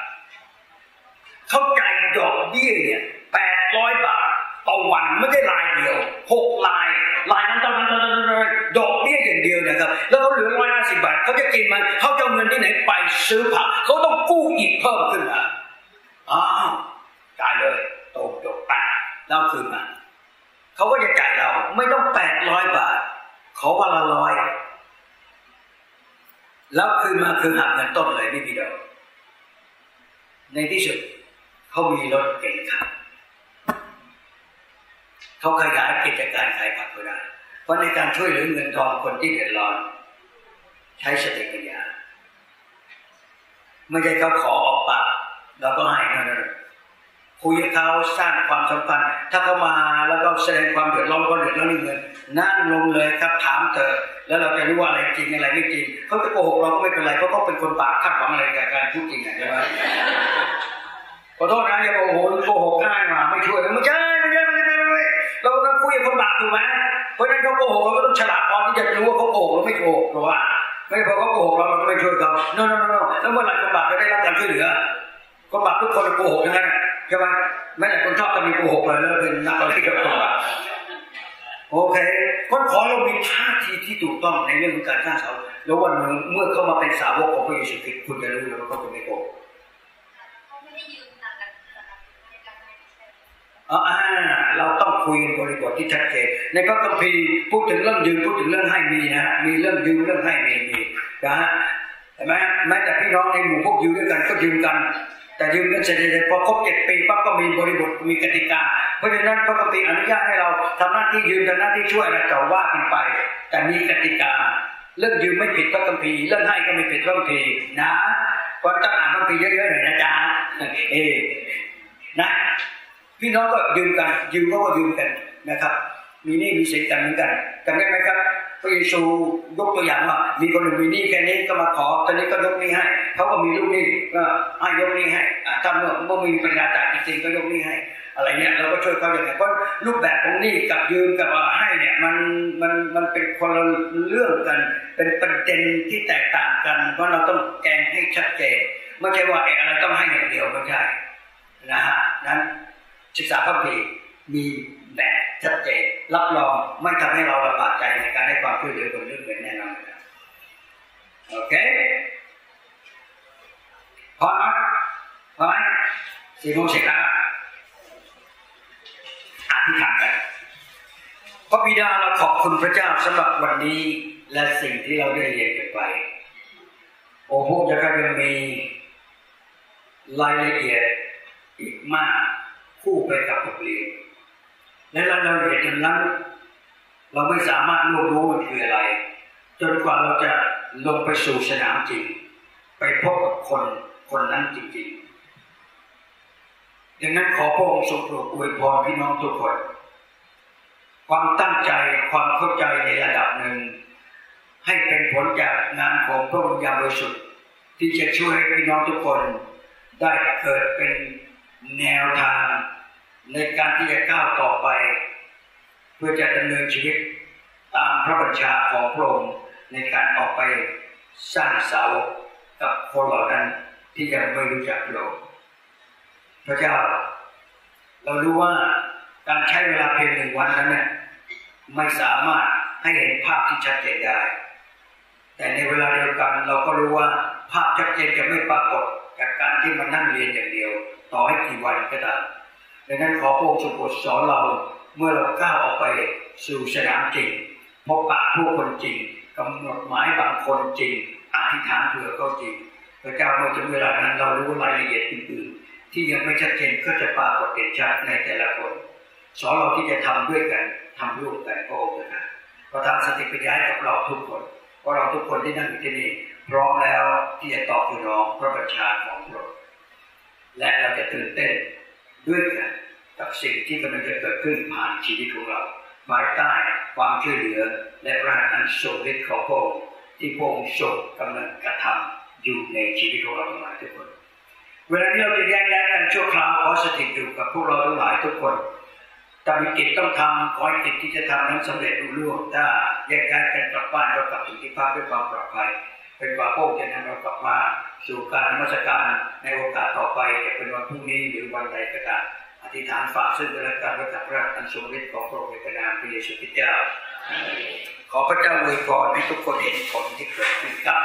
เขาจ่ายดอกเบี้ยเนี่ยแปดร้อยบาทต่อวันไม่ได้รายเดียวหกรายรายนั้นเท่านั้นเท่านั้นเท่านั้นดอกเบี้ยอย่างเดียวนะครับ แล้วเขาเหลือร้อยห้าสิบบาทเขาจะกินมันเขาจะเอาเงินที่ไหนไปซื้อผักเขาต้องกู้อีกเพิ่มขึ้นมา อ้าวจ่ายเลยโตจบแปดแล้วคืนมาเขาก็จะจ่ายเราไม่ต้องแปดร้อยบาท ขอวันละร้อยแล้วคืนมาคือหักเงินต้นเลยไม่มีดอกในที่สุดเขามีรถเก๋งขับเขาขยายกิจการขายผักก็ได้เพราะในการช่วยเหลือเงินทองคนที่เดือดร้อน ใช้สติปัญญาไม่ใช่เขาขอออกปากเราก็ให้นั่นเลย คุยกับเขาสร้างความสัมพันธ์ ถ้าเขามาแล้วก็แสดงความเดือดร้อนก็เดือดร้อนเงินนั่งลงเลยครับถามเธอแล้วเราจะรู้ว่าอะไรจริงอะไรไม่จริงเขาจะโกหกเราก็ไม่เป็นไรเพราะเขาเป็นคนบาปคาดหวังอะไรกับการพูดจริงใช่ไหมขอโทษนะอย่าบอกโอ้โหโกหกง่ายมาไม่ช่วยไม่ใช่ไม่ใช่ไม่ใช่ไม่ใช่เราต้องคุยกับคนบาปถูกไหมเพราะฉะนั้นเขาโกหกเราก็ต้องฉลาดพอที่จะรู้ว่าเขาโกหกหรือไม่โกหกถูกป่ะไม่พอเขาโกหกเราเราก็ไม่ช่วยเขาโน่นโน่นโน่นแล้วเมื่อไหร่คนบาปจะได้รับการช่วยเหลือคนบาปทุกคนโกหกทั้งนั้น ใช่ไหมแม้แต่คนชอบจะมีโกหกเลยแล้วเป็นนักอะไรกับคนบาโอเคคนขอเรามีท่าทีที่ถูกต้องในเรื่องของการสร้างเสาแล้ววันหนึ่งเมื่อเขามาเป็นสาวกของพระเยซูคริสต์คุณจะรู้เลยว่าเขาจะไม่โกงเขาไม่ได้ยืมหกกันหกกันในการให้ใช่อ่าเราต้องคุยบริบทที่ชัดเจนในพระคัมภีร์พูดถึงเรื่องยืมพูดถึงเรื่องให้มีนะฮะมีเรื่องยืมเรื่องให้มีมีนะฮะเห็นไหมแม้แต่พี่น้องในหมู่พวกยืมด้วยกันก็ยืมกัน แต่ยืมกันเสร็จเลยพอครบเจ็ดปีปั๊บก็มีบริบทมีกติกา เพราะฉะนั้นพระคัมภีอนุญาตให้เราทำหน้าที่ยืมทำหน้าที่ช่วยอะไรต่อว่ากันไป แต่มีกติกา เรื่องยืมไม่ผิดพระคัมภีร์เรื่องให้ก็ไม่ผิดพระคัมภีร์นะก็ต้องอ่านพระคัมภีร์เยอะๆหน่อยนะจ๊ะเอนะพี่น้องก็ยืมกันยืมก็ว่ายืมกันนะครับ มีนี้มีสินกันเหมือนกันจำได้ไหมครับ พระเยซูยกตัวอย่างว่ามีคนหนึ่งมีหนี้แค่นี้ก็มาขอตอนนี้ก็ยกหนี้ให้เขาก็มีลูกหนี้ก็ให้ยกหนี้ให้ถ้าเมื่อเมื่อมีปัญญาจ่ายจริงๆก็ยกหนี้ให้ อะไรเนี่ยเราก็ช่วยเขาอย่างไรเพราะรูปแบบของหนี้กับยืมกับให้เนี่ยมันมันมันเป็นคนละเรื่องกัน เป็นประเด็นที่แตกต่างกัน เพราะเราต้องแกงให้ชัดเจนไม่ใช่ว่าไอ้อะไรต้องให้อย่างเดียวไม่ใช่นะฮะนั้นศึกษาพระคัมภีมี แบบชัดเจนรับรองไม่ทำให้เราลำบากใจในการให้ความช่วยเหลือคนอื่นเป็นแน่นอนโอเคพอไหมพอไหมสี่โมงเสร็จแล้วอธิษฐานกันพระบิดาเราขอบคุณพระเจ้าสำหรับวันนี้และสิ่งที่เราได้เรียนกันไป โอ้พวกจะก็ยังมีรายละเอียดอีกมากคู่ไปกับบทเรียน และรายละเอียดนั้น เราไม่สามารถรู้รู้มันคืออะไร จนกว่าเราจะลงไปสู่สนามจริง ไปพบกับคนคนนั้นจริงๆดังนั้นขอพระองค์ทรงโปรดอวยพรพี่น้องทุกคน ความตั้งใจความเข้าใจในระดับหนึ่ง ให้เป็นผลจากงานของพระวิญญาณบริสุทธิ์ที่จะช่วยให้พี่น้องทุกคนได้เกิดเป็นแนวทาง ในการที่จะก้าวต่อไป เพื่อจะดำเนินชีวิตตามพระบัญชาของพระองค์ในการออกไปสร้างสาวกกับคนเหล่านั้นที่ยังไม่รู้จักพระองค์พระเจ้า เรารู้ว่าการใช้เวลาเพียงหนึ่งวันนั้นเนี่ยไม่สามารถให้เห็นภาพที่ชัดเจนได้ แต่ในเวลาเดียวกันเราก็รู้ว่าภาพชัดเจนจะไม่ปรากฏจากการที่มานั่งเรียนอย่างเดียว ต่อให้กี่วันก็ตาม ดังนั้นขอพระองค์ทรงโปรดสอนเราเมื่อเราก้าวออกไปสู่สนามจริงพบปะผู้คนจริงกำหนดหมายบางคนจริงอธิษฐานเผื่อเขาจริงพระเจ้าเมื่อถึงเวลานั้นเรารู้รายละเอียดอื่นๆ ที่ยังไม่ชัดเจนก็จะปรากฏเด่นชัดในแต่ละคนสอนเราที่จะทำด้วยกันทำร่วมกันพระองค์นะประทานสติปัญญาให้กับเราทุกคนเพราเราทุกคนที่นั่งอยู่ที่นี่พร้อมแล้วที่จะตอบสนองพระบัญชาของพระองค์และเราจะตื่นเต้น ด้วยกันกับสิ่งที่กำลังจะเกิดขึ้นผ่านชีวิตของเราภายใต้ความช่วยเหลือและพระอันทรงฤทธิ์ของพระองค์ที่พระองค์ทรงกำลังกระทำอยู่ในชีวิตของเราทั้งหลายทุกคน เวลาที่เราจะแยกย้ายกันชั่วคราวขอสถิตอยู่กับพวกเราทั้งหลายทุกคนถ้ามีกิจต้องทำขอให้กิจที่จะทำนั้นสำเร็จรุ่ร่วงถ้าแยกย้ายกันกลับบ้านกลับถึงที่พักด้วยความปลอดภัย เป็นกว่าพระองจะนำเรากลับมาสู่การนมัสการในโอกาสต่อไปจะเป็นวันพรุ่งนี้หรือวันใดก็ตามอธิษฐานฝากซึ่งกันและกันว้กับพระอันทรงฤทธิ์ของพระองค์ในนามพระเยซูคริสต์เจ้า ขอพระเจ้าอวยพรให้ทุกคนเห็นผลที่เกิดขึ้นกับ